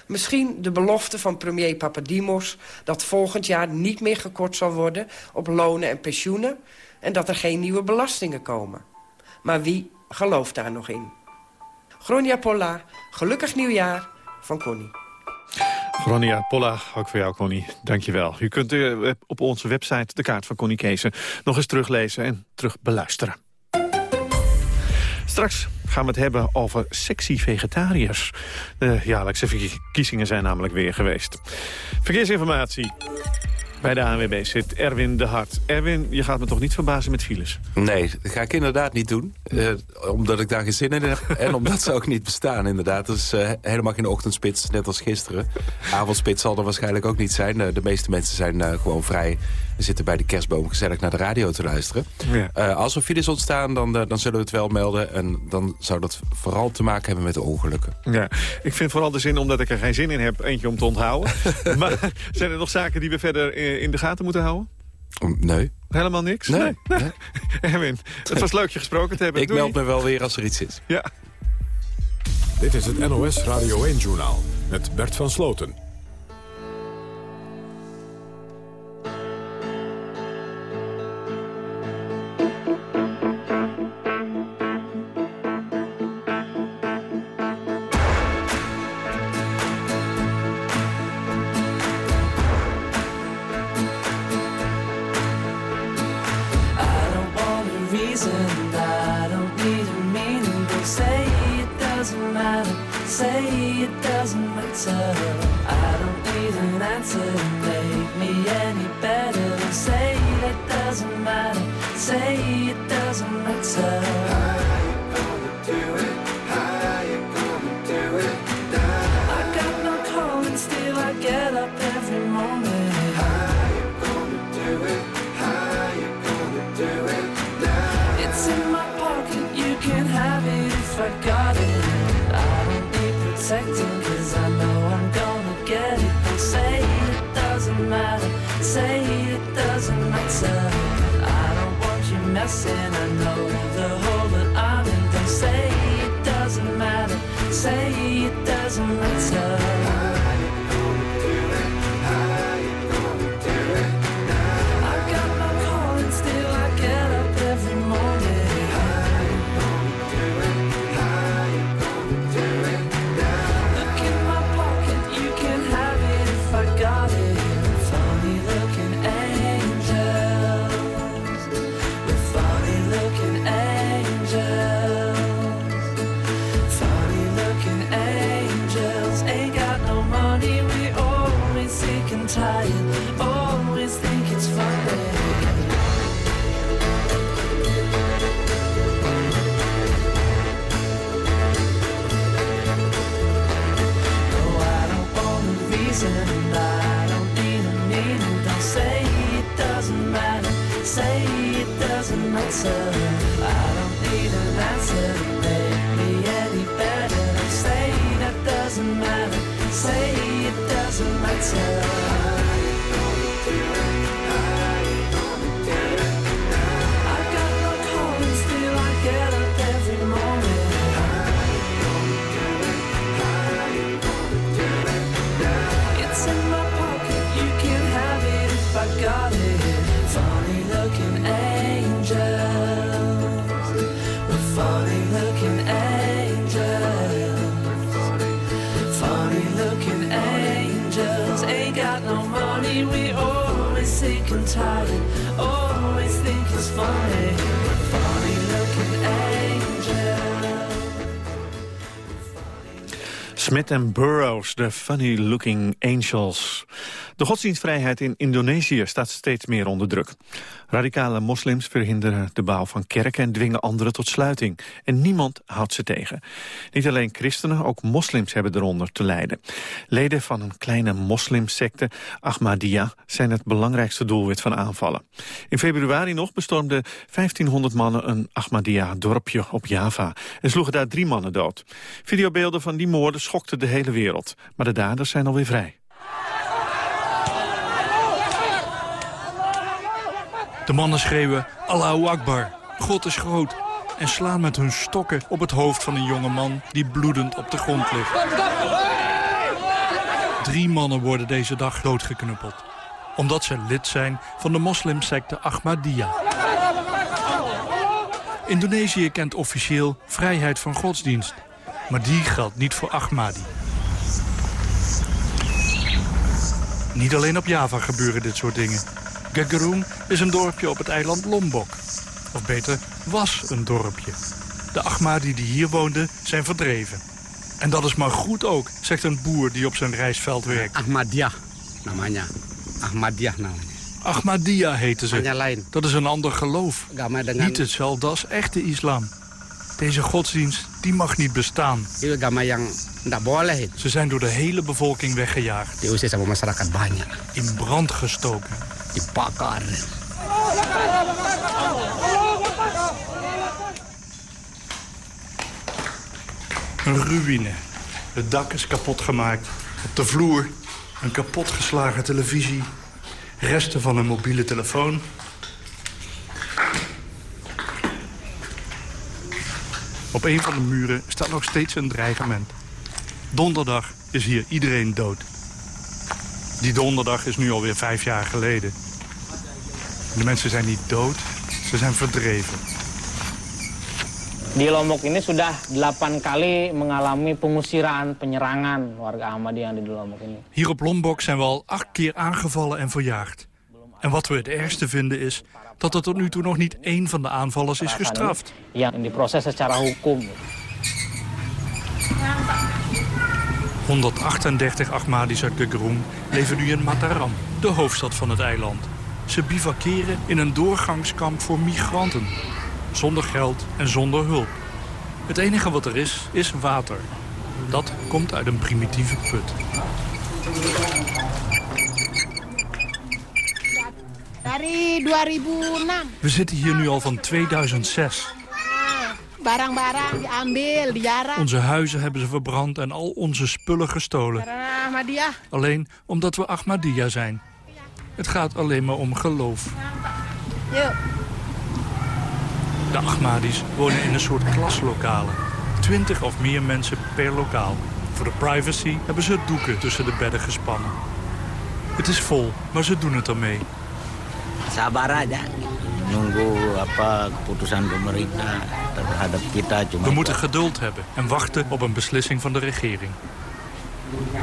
Misschien de belofte van premier Papadimos... dat volgend jaar niet meer gekort zal worden op lonen en pensioenen... en dat er geen nieuwe belastingen komen. Maar wie gelooft daar nog in? Gronia Polla, gelukkig nieuwjaar van Connie. Gronia Polla, ook voor jou Connie, dankjewel. U kunt uh, op onze website de kaart van Connie Keesen nog eens teruglezen en terug beluisteren. Straks gaan we het hebben over sexy vegetariërs. De jaarlijkse verkiezingen zijn namelijk weer geweest. Verkeersinformatie. Bij de ANWB zit Erwin de Hart. Erwin, je gaat me toch niet verbazen met files? Nee, dat ga ik inderdaad niet doen. Uh, omdat ik daar geen zin in heb. en omdat ze ook niet bestaan, inderdaad. Is uh, helemaal geen ochtendspits, net als gisteren. Avondspits zal er waarschijnlijk ook niet zijn. Uh, de meeste mensen zijn gewoon vrij we zitten bij de kerstboom gezellig naar de radio te luisteren. Ja. als er files ontstaan, dan, dan zullen we het wel melden. En dan zou dat vooral te maken hebben met de ongelukken. Ja, ik vind vooral de zin, omdat ik er geen zin in heb, eentje om te onthouden. maar zijn er nog zaken die we verder in de gaten moeten houden? Nee. Helemaal niks? Nee. nee. Erwin, het was leuk je gesproken te hebben. Ik meld me wel weer als er iets is. Ja. Dit is het NOS Radio 1-journaal met Bert van Sloten. And burrows. Burroughs, de funny-looking angels. De godsdienstvrijheid in Indonesië staat steeds meer onder druk. Radicale moslims verhinderen de bouw van kerken en dwingen anderen tot sluiting. En niemand houdt ze tegen. Niet alleen christenen, ook moslims hebben eronder te lijden. Leden van een kleine moslimsecte, Ahmadiyya, zijn het belangrijkste doelwit van aanvallen. In februari nog bestormden 1500 mannen een Ahmadiyya-dorpje op Java... en sloegen daar drie mannen dood. Videobeelden van die moorden schokten de hele wereld. Maar de daders zijn alweer vrij. De mannen schreeuwen Allahu Akbar, God is groot... en slaan met hun stokken op het hoofd van een jonge man... die bloedend op de grond ligt. Drie mannen worden deze dag doodgeknuppeld. Omdat ze lid zijn van de moslimsecte Ahmadiyya. Indonesië kent officieel vrijheid van godsdienst. Maar die geldt niet voor Ahmadi. Niet alleen op Java gebeuren dit soort dingen. Gagaroen is een dorpje op het eiland Lombok. Of beter, was een dorpje. De Ahmadi die hier woonden zijn verdreven. En dat is maar goed ook, zegt een boer die op zijn rijstveld werkt. Ahmadiyah namanya. Ahmadiyah namanya. Ahmadiyya heten ze. Dat is een ander geloof. Niet hetzelfde als echte islam. Deze godsdienst die mag niet bestaan. Ze zijn door de hele bevolking weggejaagd. In brand gestoken. Dibakar. Een ruïne. Het dak is kapot gemaakt. Op de vloer een kapotgeslagen televisie. Resten van een mobiele telefoon. Op een van de muren staat nog steeds een dreigement. Donderdag is hier iedereen dood. Die donderdag is nu alweer vijf jaar geleden. De mensen zijn niet dood, ze zijn verdreven. Di Lombok ini sudah 8 kali mengalami pengusiran, penyerangan warga Ahmadiyya di Lombok ini. Hier op Lombok zijn we al acht keer aangevallen en verjaagd. En wat we het ergste vinden is dat er tot nu toe nog niet één van de aanvallers is gestraft. Yang diproses secara hukum. 138 Ahmadis uit leven nu in Mataram, de hoofdstad van het eiland. Ze bivakeren in een doorgangskamp voor migranten. Zonder geld en zonder hulp. Het enige wat er is, is water. Dat komt uit een primitieve put. Dari 2006. We zitten hier nu al van 2006. Barang-barang diambil, dijarah. Onze huizen hebben ze verbrand en al onze spullen gestolen. Alleen omdat we Ahmadiyya zijn. Het gaat alleen maar om geloof. De Ahmadis wonen in een soort klaslokalen. Twintig of meer mensen per lokaal. Voor de privacy hebben ze doeken tussen de bedden gespannen. Het is vol, maar ze doen het ermee. Sabar aja. Nunggu apa keputusan pemerintah terhadap kita cuma We moeten geduld hebben en wachten op een beslissing van de regering.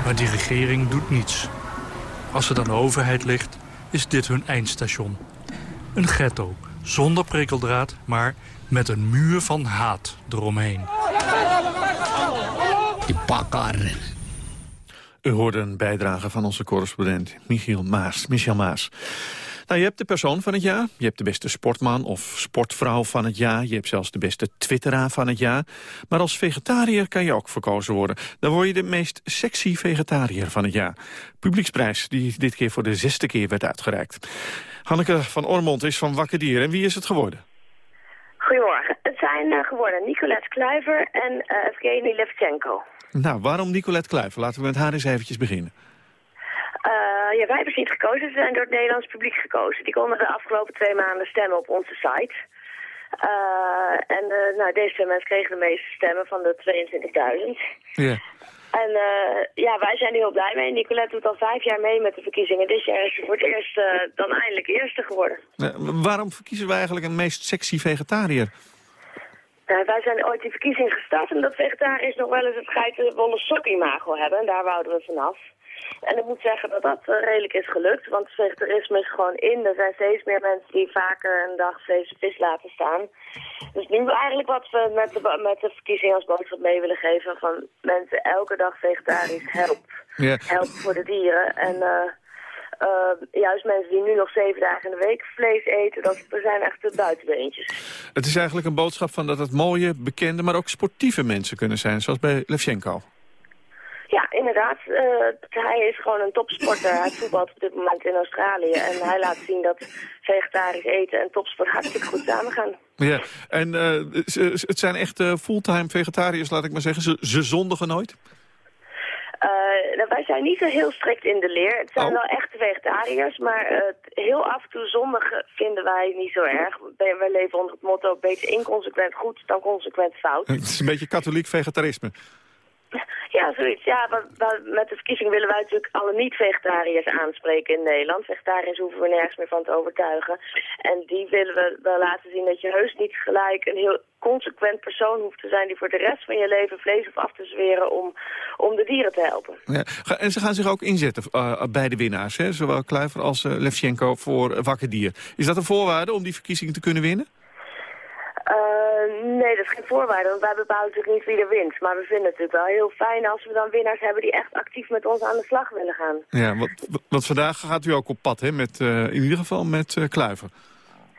Maar die regering doet niets. Als het aan de overheid ligt, is dit hun eindstation. Een ghetto, zonder prikkeldraad, maar met een muur van haat eromheen. dibakar. U hoorde een bijdrage van onze correspondent Michiel Maas. Michel Maas. Nou, je hebt de persoon van het jaar, je hebt de beste sportman of sportvrouw van het jaar... je hebt zelfs de beste twitteraar van het jaar. Maar als vegetariër kan je ook verkozen worden. Dan word je de meest sexy vegetariër van het jaar. Publieksprijs die dit keer voor de zesde keer werd uitgereikt. Hanneke van Ormond is van Wakker Dier. En wie is het geworden? Goedemorgen. Het zijn eh, geworden Nicolette Kluiver en uh, Evgeny Levchenko. Nou, waarom Nicolette Kluiver? Laten we met haar eens eventjes beginnen. Uh, ja, wij hebben ze niet gekozen. Ze zijn door het Nederlands publiek gekozen. Die konden de afgelopen twee maanden stemmen op onze site. Uh, en uh, nou, deze twee mensen kregen de meeste stemmen van de 22.000. Ja. En ja, wij zijn er heel blij mee. Nicolette doet al vijf jaar mee met de verkiezingen. Dit jaar is ze voor het eerst dan eindelijk eerste geworden. waarom verkiezen wij eigenlijk een meest sexy vegetariër? wij zijn ooit die verkiezing gestart omdat vegetariërs nog wel eens het geitenwolle sok-imago hebben. En daar wouden we vanaf. En ik moet zeggen dat dat uh, redelijk is gelukt, want vegetarisme is gewoon in. Er zijn steeds meer mensen die vaker een dag vlees en vis laten staan. Dus nu eigenlijk wat we met de, met de verkiezing als boodschap mee willen geven van mensen elke dag vegetarisch help. Ja. Help voor de dieren. En uh, uh, juist mensen die nu nog zeven dagen in de week vlees eten, dat zijn echt de buitenbeentjes. Het is eigenlijk een boodschap van dat het mooie, bekende, maar ook sportieve mensen kunnen zijn, zoals bij Levchenko. Ja, inderdaad. Uh, hij is gewoon een topsporter. Hij voetbalt op dit moment in Australië. En hij laat zien dat vegetarisch eten en topsport hartstikke goed samengaan. Ja, en uh, ze, het zijn echt uh, fulltime vegetariërs, laat ik maar zeggen. Ze, ze zondigen nooit? nou, wij zijn niet zo heel strikt in de leer. Het zijn Oh. wel echte vegetariërs, maar heel af en toe zondigen vinden wij niet zo erg. Wij, wij leven onder het motto beter inconsequent goed dan consequent fout. Het is een beetje katholiek vegetarisme. Ja, zoiets. Ja, met de verkiezing willen wij natuurlijk alle niet-vegetariërs aanspreken in Nederland. Vegetariërs hoeven we nergens meer van te overtuigen. En die willen we wel laten zien dat je heus niet gelijk een heel consequent persoon hoeft te zijn... die voor de rest van je leven vlees hoeft af te zweren om, om de dieren te helpen. Ja. En ze gaan zich ook inzetten uh, bij de winnaars, hè? zowel Kluiver als uh, Levchenko voor uh, Wakker Dier. Is dat een voorwaarde om die verkiezing te kunnen winnen? Uh, nee, dat is geen voorwaarde, want wij bepalen natuurlijk niet wie er wint. Maar we vinden het natuurlijk wel heel fijn als we dan winnaars hebben die echt actief met ons aan de slag willen gaan. Ja, want, want vandaag gaat u ook op pad, hè? Met, uh, in ieder geval met uh, Kluiver.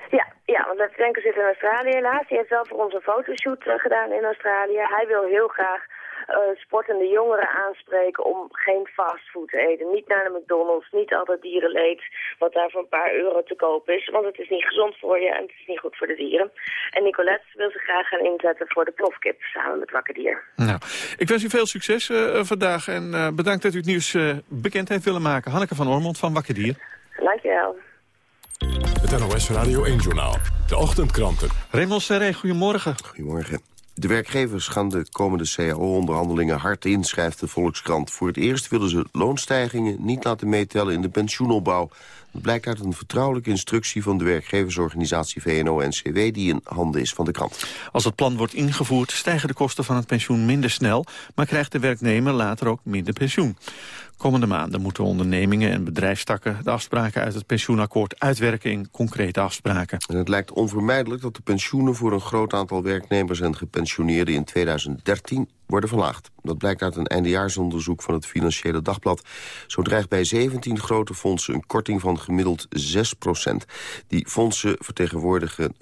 Ja, ja, want Levchenko zit in Australië helaas. Die heeft wel voor ons een fotoshoot gedaan in Australië. Hij wil heel graag sportende jongeren aanspreken om geen fastfood te eten. Niet naar de McDonald's, niet altijd dierenleed, wat daar voor een paar euro te koop is. Want het is niet gezond voor je en het is niet goed voor de dieren. En Nicolette wil zich graag gaan inzetten voor de plofkip samen met Wakker Dier. Nou, ik wens u veel succes uh, vandaag en uh, bedankt dat u het nieuws uh, bekend heeft willen maken. Hanneke van Ormond van Wakker Dier. Dankjewel. Het NOS Radio 1-journaal. De ochtendkranten. Raymond Serré, goedemorgen. Goedemorgen. De werkgevers gaan de komende cao-onderhandelingen hard in, schrijft de Volkskrant. Voor het eerst willen ze loonstijgingen niet laten meetellen in de pensioenopbouw. Dat blijkt uit een vertrouwelijke instructie van de werkgeversorganisatie VNO-NCW... die in handen is van de krant. Als het plan wordt ingevoerd stijgen de kosten van het pensioen minder snel... maar krijgt de werknemer later ook minder pensioen. Komende maanden moeten ondernemingen en bedrijfstakken de afspraken uit het pensioenakkoord uitwerken in concrete afspraken. En het lijkt onvermijdelijk dat de pensioenen voor een groot aantal werknemers en gepensioneerden in 2013 worden verlaagd. Dat blijkt uit een eindejaarsonderzoek van het Financiële Dagblad. Zo dreigt bij 17 grote fondsen een korting van gemiddeld 6% Die fondsen vertegenwoordigen 65%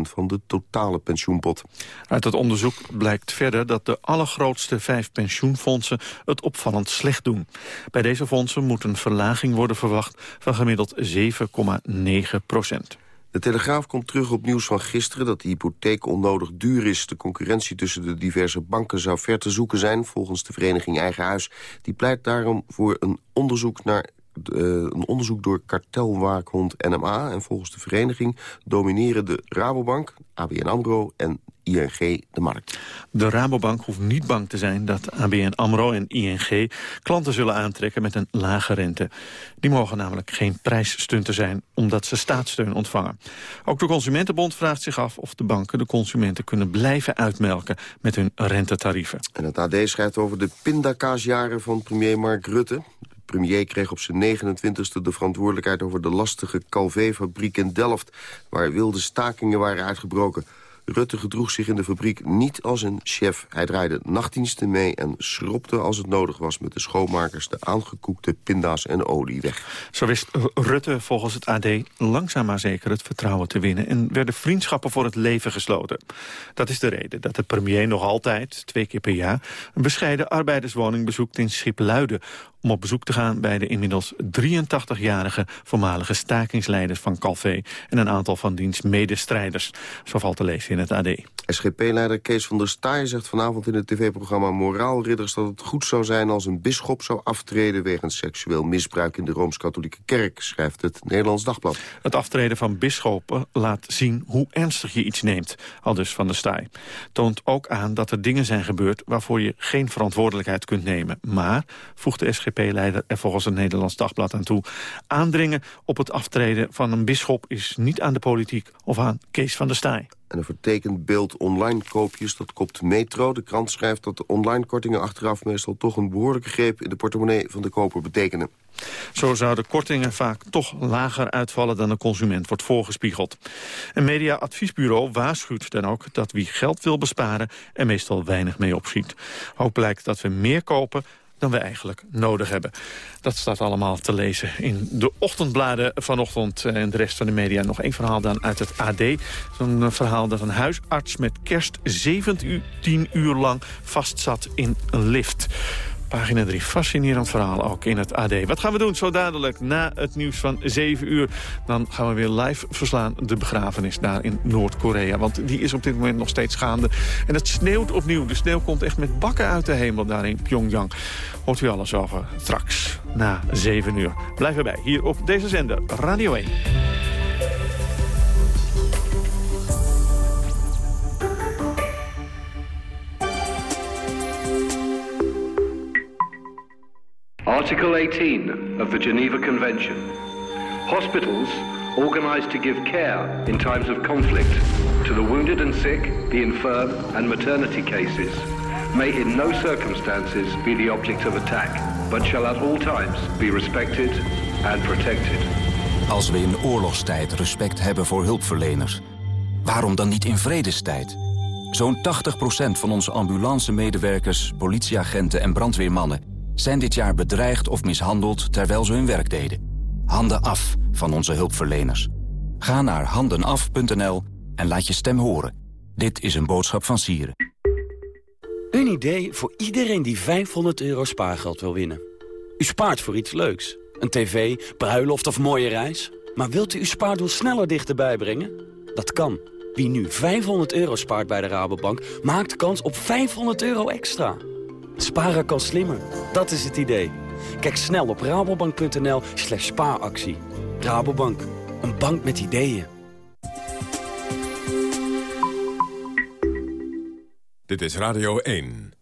van de totale pensioenpot. Uit het onderzoek blijkt verder dat de allergrootste vijf pensioenfondsen het opvallend slecht doen. Bij deze fondsen moet een verlaging worden verwacht van gemiddeld 7,9 procent. De Telegraaf komt terug op nieuws van gisteren dat de hypotheek onnodig duur is. De concurrentie tussen de diverse banken zou ver te zoeken zijn... volgens de vereniging Eigen Huis. Die pleit daarom voor een onderzoek naar een onderzoek door kartelwaakhond NMA. En volgens de vereniging domineren de Rabobank, ABN AMRO en ING de markt. De Rabobank hoeft niet bang te zijn dat ABN AMRO en ING klanten zullen aantrekken met een lage rente. Die mogen namelijk geen prijsstunten zijn omdat ze staatssteun ontvangen. Ook de Consumentenbond vraagt zich af of de banken de consumenten kunnen blijven uitmelken met hun rentetarieven. En het AD schrijft over de pindakaasjaren van premier Mark Rutte premier kreeg op zijn 29e de verantwoordelijkheid over de lastige Calvé-fabriek in Delft... waar wilde stakingen waren uitgebroken. Rutte gedroeg zich in de fabriek niet als een chef. Hij draaide nachtdiensten mee en schropte als het nodig was... met de schoonmakers de aangekoekte pinda's en olie weg. Zo wist Rutte volgens het AD langzaam maar zeker het vertrouwen te winnen... en werden vriendschappen voor het leven gesloten. Dat is de reden dat de premier nog altijd, twee keer per jaar... een bescheiden arbeiderswoning bezoekt in Schipluiden om op bezoek te gaan bij de inmiddels 83-jarige voormalige stakingsleiders van Calvé en een aantal van diens medestrijders. Zo valt te lezen in het AD. SGP-leider Kees van der Staaij zegt vanavond in het tv-programma Moraalridders dat het goed zou zijn als een bisschop zou aftreden wegens seksueel misbruik in de Rooms-Katholieke Kerk, schrijft het Nederlands Dagblad. Het aftreden van bisschoppen laat zien hoe ernstig je iets neemt, al dus van der Staaij. Toont ook aan dat er dingen zijn gebeurd waarvoor je geen verantwoordelijkheid kunt nemen. Maar, voegt de SGP-leider er volgens het Nederlands Dagblad aan toe, aandringen op het aftreden van een bisschop is niet aan de politiek of aan Kees van der Staaij. En een vertekend beeld online koopjes, dat kopt Metro. De krant schrijft dat de online kortingen achteraf meestal toch een behoorlijke greep in de portemonnee van de koper betekenen. Zo zouden kortingen vaak toch lager uitvallen dan de consument wordt voorgespiegeld. Een mediaadviesbureau waarschuwt dan ook dat wie geld wil besparen er meestal weinig mee opschiet. Ook blijkt dat we meer kopen dan we eigenlijk nodig hebben. Dat staat allemaal te lezen in de ochtendbladen vanochtend. En de rest van de media nog één verhaal dan uit het AD. Zo'n verhaal dat een huisarts met kerst 17 uur lang vastzat in een lift. Pagina 3, fascinerend verhaal ook in het AD. Wat gaan we doen zo dadelijk na het nieuws van 7 uur? Dan gaan we weer live verslaan de begrafenis daar in Noord-Korea. Want die is op dit moment nog steeds gaande. En het sneeuwt opnieuw. De sneeuw komt echt met bakken uit de hemel daar in Pyongyang. Hoort u alles over straks na 7 uur. Blijf erbij, hier op deze zender, Radio 1. Article 18 of the Geneva Convention. Hospitals organized to give care in times of conflict to the wounded and sick, the infirm and maternity cases may in no circumstances be the object of attack, but shall at all times be respected and protected. Als we in oorlogstijd respect hebben voor hulpverleners, waarom dan niet in vredestijd? Zo'n 80% van onze ambulance-medewerkers, politieagenten en brandweermannen zijn dit jaar bedreigd of mishandeld terwijl ze hun werk deden. Handen af van onze hulpverleners. Ga naar handenaf.nl en laat je stem horen. Dit is een boodschap van Sieren. Een idee voor iedereen die 500 euro spaargeld wil winnen. U spaart voor iets leuks. Een tv, bruiloft of mooie reis. Maar wilt u uw spaardoel sneller dichterbij brengen? Dat kan. Wie nu 500 euro spaart bij de Rabobank... maakt kans op 500 euro extra. Sparen kan slimmer. Dat is het idee. Kijk snel op rabobank.nl slash spaaractie. Rabobank, een bank met ideeën. Dit is Radio 1.